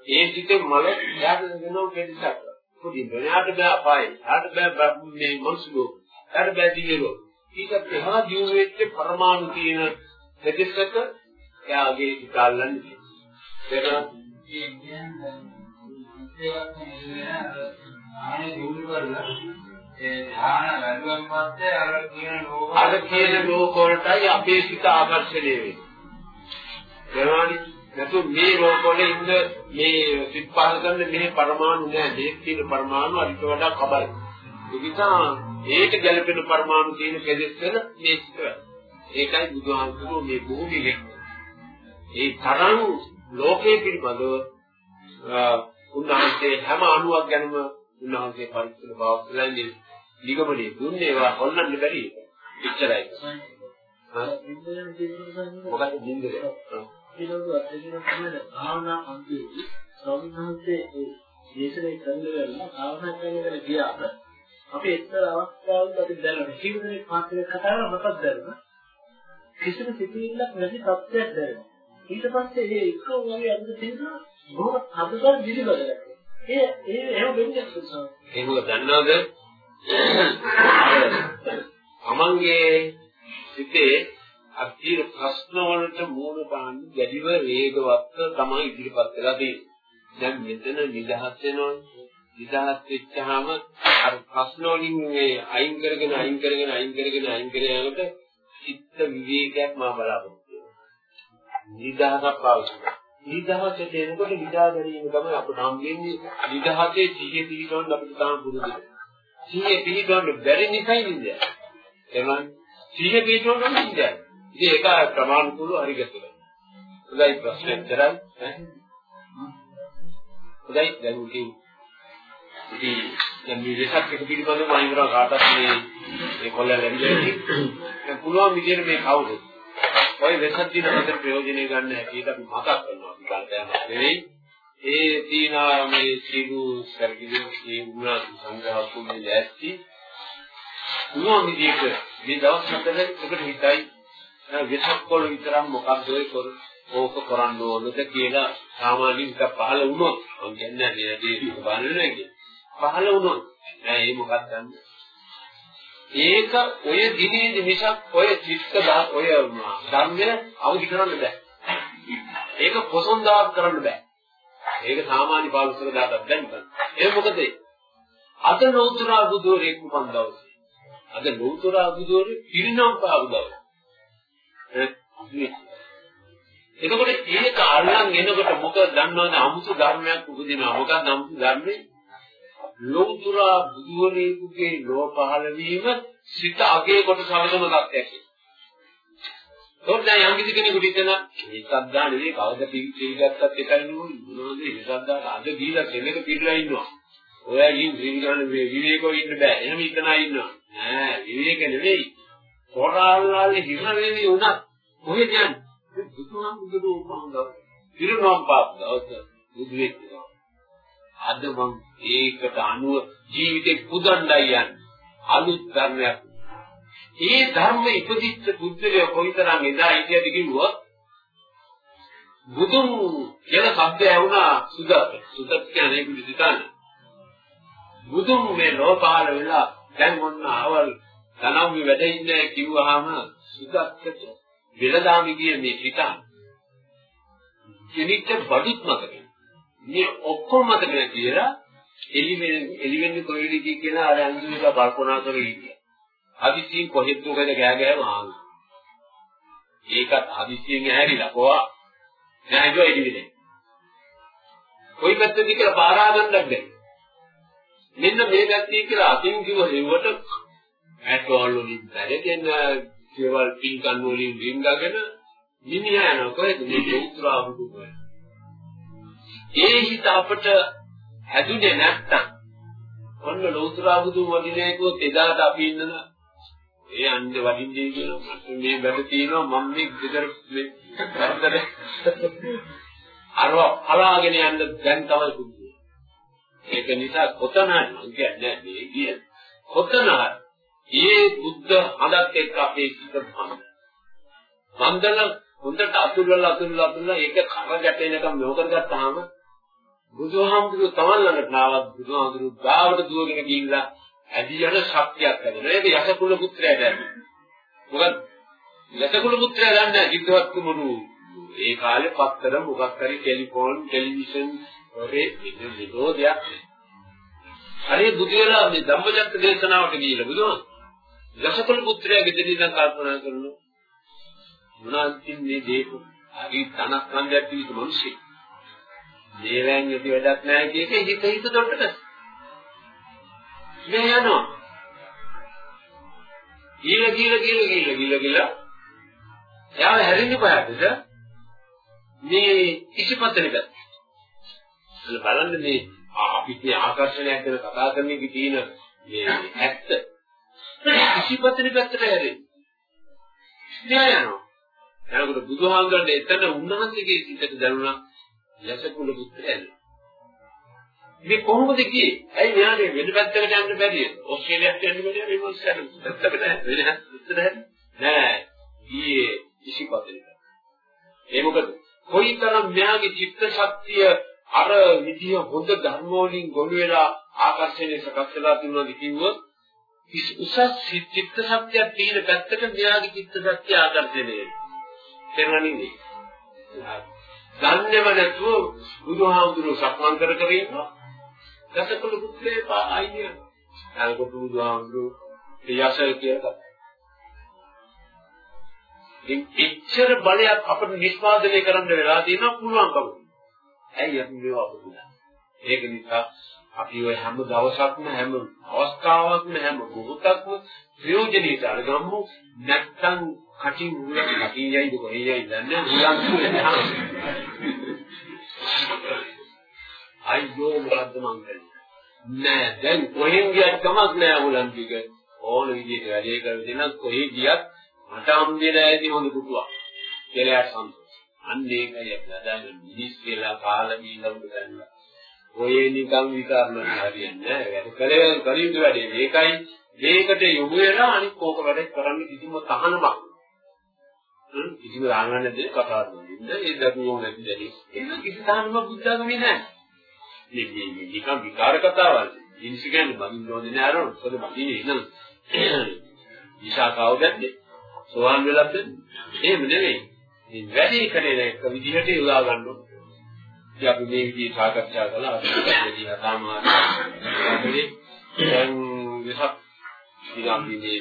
ඒ සිතේ මල එයාට වෙනම දෙදසක් පොඩි බණාට බෑ අපායි. එයාට බෑ මේ මනුස්සලෝ එයාට බෑ දියලෝ ඊට එහා දියු වෙච්ච පරමාණු තියෙන දෙකසක එයාගේ හිත අල්ලන්නේ. ඒක අර කියන ලෝක වලටයි අපේ සිත ආකර්ෂණය වෙන්නේ. එනවානි නැතු මේ ලෝක වල ඉන්න මේ සිත් පහල කරන මේ පරමාණු නෑ. මේ තියෙන පරමාණු අරිට වඩා කබයි. ඒ නිසා ඒක ගැලපෙන පරමාණු තියෙන කෙලෙස්වල මේ සිත. ඒකයි බුදුහාමුදුරුවෝ මේ භූමියේ ඒ තරම් ලෝකයේ පිළිබඳව උන්වහන්සේ හැම අණුවක් ගැනම උන්වහන්සේ පරිස්සම බවස්ලන්නේ නිගමනේ දුන්නේ ඒවා හොල්ලන්න බැරි එච්චරයි. මොකද නින්දද? ඊළඟ අත්දැකීම තමයි භාවනා අන්තිමේ ස්වාමීන් වහන්සේ ඒ දේශනේ කරන වෙලාව භාවනා කරන ගියාම අපි එක්තරා අවස්ථාවක අපි දැනන ජීවිතේ පාත්‍රය කතා කරලා මතක් දැනන කිසිම සිතිවිල්ලක් නැති තත්ත්වයක් දැනෙනවා. ඊට පස්සේ මේ එක වගේ අඳ තියෙනවා බොහොම හදගල් දිලිබදලක්. ඒ ඒ එහෙම වෙන්නේ නැහැ. ඒක දන්නවද? අමංගේ සිතේ අතීර ප්‍රශ්න වලට මූල පාන්න ගැදිව වේගවත් තමයි ඉදිරිපත් වෙලා තියෙන්නේ. දැන් මෙතන නිදහස් වෙනවනේ. නිදහස් වෙච්චාම අර ප්‍රශ්න වලින් මේ අයින් කරගෙන අයින් කරගෙන අයින් කරගෙන අයින් කරගෙන යනකොට චිත්ත විවේකයක් මා බලාපොරොත්තු නිදහසක් පාවිච්චි කරනවා. නිදහසට එනකොට නිදා ගැනීම තමයි අපට හම් වෙන්නේ. නිදහසේ සිහිය පිළිගන්න අපිට තාම පුරුදු සිහිය පිළිගන්න බැරි නිසායි නිදා. එමන් සිහිය පිළිගන්න නිදා. ඉතින් ඒක ප්‍රමාණිකුල හරිගතද. හොඳයි ප්‍රශ්නේ කරන්. හොඳයි දැන් උකේ. ඉතින් දැන් මේ දෙකක් එක පිළිබඳව මම හිතනවා කාටත් මේ මේ කොල්ල ලැබෙන්නේ. දැන් පුළුවන් විදිහට මේ කවුද? ඔය වෙසක් දින හතර ප්‍රයෝජනෙ ගන්න හැටියට අපි මතක් කරනවා අපි කාටයක් නෙවෙයි. ඒ තීනා මේ සිගු සර්ගිලි මේ වුණා සංග්‍රහ කුන්නේ ඇස්ති. පුළුවන් විදිහට මේ දවස් හතර එකට හිතයි වෙසක් කොළ විතරක් මොකක්ද ඔය කර ඕක කරන්න ඕනද කියලා සාමාන්‍යයෙන් එක පහල වුණොත් මම කියන්නේ නේද බලන්නේ කියලා. පහල වුණොත් නෑ ඒ මොකක්ද දන්නේ ඒක ඔය දිනේ මිසක් ඔය චිත්ත ඔය ධර්මය අවදි කරන්න බෑ. ඒක පොසොන්දාක් කරන්න බෑ. ඒක සාමාන්‍ය පාළුසර දාතක් දැන් බෑ. ඒ මොකද අද ලෞතර බුදුරෙක් උපන් දවසේ. අද ලෞතර බුදුරේ පිරිනම් පාවු දවසේ. එතකොට ඒක අල්ලන් එනකොට මොකද දන්නවද අමුතු ධර්මයක් උපදිනවා. මොකක්ද අමුතු ධර්මේ? ලෞතර බුදුරෙකුගේ ලෝ පහළ වීම සිත අගේ කොට සමගම තත්ත්වයක්. ඒත් දැන් යම් කිසි කෙනෙකුට හිතන මේ සද්දා නෙවෙයි කවද පිළිගත්තත් එකයි නෙවෙයි මොනවද මේ සද්දා අද දීලා කෙනෙක් පිළිලා ඉන්නවා. ඔයගෙන් ජීවිතවල මේ විවේකව ඉන්න බෑ. එහෙම ඉතනා ඉන්නවා. නෑ විවේක නෙවෙයි. කොරාල්ලාලේ හිර වෙවි උනත් කොහෙද යන්නේ? බුදුහාම බුදු උපහංගව. පිරුණම් පාප දවස බුදු වෙච්චා. අද මම ඒකට අනුව ජීවිතේ පුදණ්ඩයි යන්නේ. අලුත් ධර්මයක්. ඒ ධර්ම ඉපදිච්ච බුද්ධලේ කොයිතරම් එදා ඉතියද කිව්වොත් බුදුන් කියන શબ્දය වුණා සුදත්. සුදත් කියන්නේ පිළිසිතන. බුදුන් මේ ලෝපාල වෙලා දැන් මොන්න අවල් තනම්වි වැඩ ඉන්නේ කිව්වහම සුදත්ට වෙලදාමි කිය මේ පිටා. කෙනෙක්ට බඩුත් මතකයි. මේ ඔක්කොම මතක නැතිලා එලි වෙන එලි වෙන්නේ කොහෙද කියලා අර අන්තිමට කල්පනා කරගෙන හිටියා. හදිස්සියෙන් කොහෙද මොකද ගෑ ගෑ වහන. ඒකත් හදිස්සියෙන් ඇහැරිලා කොහා. නෑ ඒක එලි වෙන්නේ. කොයි පැත්තද කියලා බාරා ගන්නත් බැහැ. මෙන්න මේ පැත්තේ කියලා අතින් කිව්ව හේවට ඇටෝල් වලින් බැරගෙන කේවල් පින්කන් වලින් රින්ගගෙන මිනිහා යන කොහෙද මේ උත්තරා බුදු ඒ හිත අපට හැදුනේ නැත්තම් ඔන්න ලෝතුරා බුදු වදිනේකෝ එදාට අපි ඉන්නන ඒ අන්ද වදින්නේ කියලා මට මේ බඩ තියෙනවා මම මේ ගෙදර මේ කරදර අරව හලාගෙන යන්න දැන් තමයි පුදුම. ඒක නිසා කොතන මං කියන්නේ මේ කිය කොතන ඒ බුද්ධ හදත් එක්ක අපේ සිත බඳ බන්ධන හොඳට අතුල්ලා අතුල්ලා අතුල්ලා ඒක කර ගැටෙනකම් මෙව කරගත්තාම බුදුහාමුදුරුවෝ තමන් ළඟට නාවත් බුදුහාමුදුරුවෝ ගාවට දුවගෙන ගිහිල්ලා ඇදී යන ශක්තියක් ලැබෙනවා. ඒක යසකුල පුත්‍රයාට ඇති. මොකද යසකුල පුත්‍රයා දන්නේ සිද්ධවත් කුමුණු ඒ කාලේ පත්තර මොකක් හරි ටෙලිෆෝන් ටෙලිවිෂන් වගේ විනෝදයක්. හරි බුදු වෙලා මේ ධම්මචක්ක දේශනාවට ගිහිල්ලා බුදුහාම යසකුල පුත්‍රයා ගෙදරින් ඉඳන් කල්පනා කරනවා මොනවද මේ දේක හරි තනක් කන්දයක් තිබිච්ච මිනිස්සෙක් දේවයන් යටි වැඩක් නැහැ කියක හිත හිත දොට්ටට මේ යනවා. ගිල ගිල ගිල ගිල ගිල ගිල. යාව හැරෙන්නේ කොහටද? මේ ඉසිපතනේ පැත්ත බලන්න මේ අපිට මේ ආකර්ෂණයක් ගැන කතා කරන එකේ තියෙන මේ ඇත්ත. ඉසිපතනේ පැත්තට හැරෙන්නේ මෙයා යනවා එනකොට බුදුහාමුදුරනේ එතන උන්වහන්සේගේ සිතට දැනුණා යසකුල පුත්‍රයන්. මේ කොහොමද ගියේ? ඇයි මෙයාගේ වෙන පැත්තකට යන්න බැරිද? ඕස්ට්‍රේලියාවට යන්න බැරිද? මේ මොකක්ද? පැත්තකට වෙන උත්තර නෑ. ගියේ ඉසිපතේ. ඒ මොකද? කොයිතරම් මෙයාගේ චිත්ත ශක්තිය අර විදිය හොඳ ධර්ම වලින් ගොනු වෙලා ආකර්ෂණය සකස් වෙලා තිබුණාද කිව්වොත් උසස් චිත්ත ශක්තියක් තියෙන පැත්තට මෙයාගේ චිත්ත ශක්තිය ආකර්ෂණය වෙනවා. තේරුණා නේද? දන්නේම නැතුව බුදුහාමුදුරුවෝ සක්මන් කර කර ඉන්නවා. දසකුළු පුත්‍රේ ආයිය. අනකොට බුදුහාමුදුරුවෝ යස කියලා ඉතින් එච්චර බලයක් අපිට නිෂ්පාදනය කරන්න වෙලා තියෙනවා පුළුවන්කම. ඇයි අපි මේවා අපුණා? ඒක නිසා අපි ඔය හැම දවසක්ම හැම අවස්ථාවකම හැම මොහොතක්ම ප්‍රයෝජනෙට අරගමු. නැත්තම් කටින් උලක් කටින් යයිද කොහේ යයිද දන්නේ උලක් අයියෝ මොකද්ද මං කරන්නේ නෑ දැන් කොහෙන් ගියත් කමක් නෑ උලන් ටික. ඕන විදිහට වැඩේ කරගෙන දෙනත් කොහේ ගියත් මට හම්බෙලා ඇති හොඳ කුටුවක් කියලා සන්තෝෂ අන්න ඒකයි අපි හදාගන්න මිනිස් කියලා කාලා දීලා උඩ ගන්නවා ඔය නිකන් විකාරණ හරියන්නේ නෑ වැඩ කලේ කලින්ද වැඩේ මේකයි. මේකට යොමු වෙලා අනිත් කෝක වැඩ කරන්න කිසිම තහනමක් කිසිම රාගන්න දෙයක් කතා කරන්නේ ඒ දරුවෝ නැති දෙයක්. ඒක කිසි තහනමක් බුද්ධාගමේ නෑ මේ මේ නිකන් විකාර කතාවල්. ඉනිසි කියන්නේ බඳින්න ඕනේ නෑ අර මොකද බඳින්නේ ඉන්න විශාකාව දැද්දේ සෝවාන් වෙලත් එහෙම නෙවෙයි. මේ වැඩි කරේ එක විදිහට උදා ගන්න ඕනේ. ඉතින් අපි මේ විදිහට සාකච්ඡා කළා. අපි සාමාන්‍යයෙන් දැන් විහත් ඉතින් අපි මේ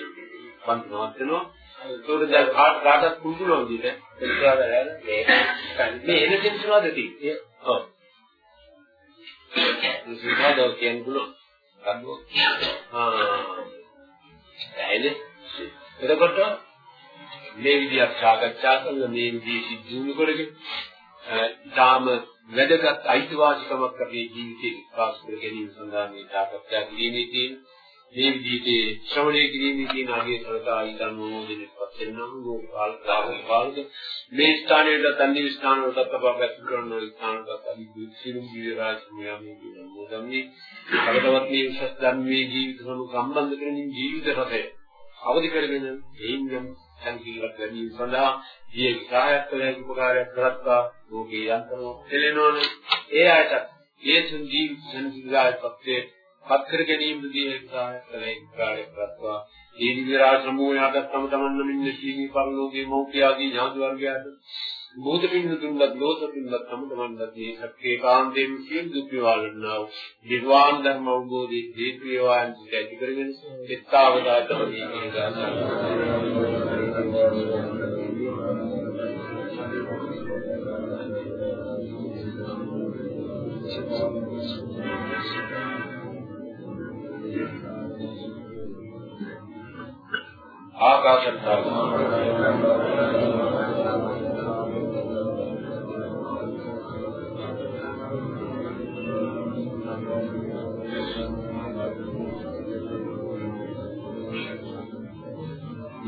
පන්ති නවත්තනවා. ඒකට දැන් කාට කාටත් කුඹුලෝ විදිහට එක්කලා දැන් මේ මේ එන දෙන්නාද තියෙන්නේ ඔව්. මේ සිතාදෝ කියන්නේ බුලෝ ගන්නෝ ආ. ඇයිනේ එතකොට මේ විදිහට සාකච්ඡා කරලා මේ විදිහට සිද්ධ වෙනකොට ඊටාම වැදගත් අයිතිවාසිකමක් අපේ ජීවිතේ විකාශ කර ගැනීම සඳහා මේ සාකච්ඡා කිරීමේ තියෙන. මේ විදිහට ශ්‍රවණය කිරීමේ තියෙන අගය සලකා ඊතනෝදෙනපත් වෙනවා. ලෝකාල් කාර්යපාලක මේ ස්ථානයේ තන්නේ ස්ථානවලට අපවත් කරන ස්ථානවලට අපි සිරුම් ජීවරාජ්‍යමයන්ගේ කියන මොදම්නි කවදවත් මේ උසස් ධර්මයේ ජීවිත සම්බන්ධ කරමින් ජීවිත රටේ අවදි කරගෙන එයින් සංකීර්ණ ගැනීම සඳහා ඊයේ විකාරයක් කළ හැකි උපකාරයක් කරත්තා ලෝකේ යන්ත්‍රෝ දෙලෙනෝනේ ඒ අයට ඒ සුන්දී සංකීර්ණයපත්තේ පත් කර ගැනීමදී විකාරයක් කළ හැකි උපකාරයක් කරත්තා ඒ නිවිරා සමූහයට තම තමන් නමින් සීනි පරිලෝකේ මෞඛ්‍යාදී ඥාති වර්ගයාට බෝධ පින්නතුන්වත් ලෝක පින්නත් තම තමන්වත් මේ සක්කේ කාන්තයෙන් සියලු දුක් නිවාරණා වූ නිර්වාණ ධර්ම අවබෝධයේ හේතු වේවා යන ඇති කරගෙන එත්තාවදාතමදී කියන ආකාශත්තා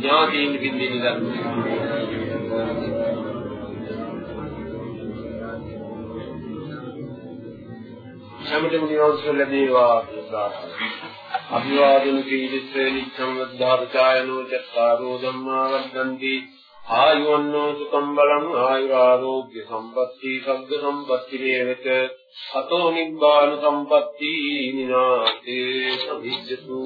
ඥාතීන් විඳින ධර්ම. සම්මතම නිවන්ස ලැබේවා. කියලා අභිවාදන කීදිස්සේ නිච්ඡම් වද්ධාපචායනෝ චත්තාරෝ ධම්මා වද්දන්ති. ආයුවන්නෝ සුඛම් බලං ආයුරාෝග්‍ය සම්පatti සග්ග සම්පatti වේවත අතෝ නිබ්බාන සම්පatti නිනාතේ සමිජ්ජතු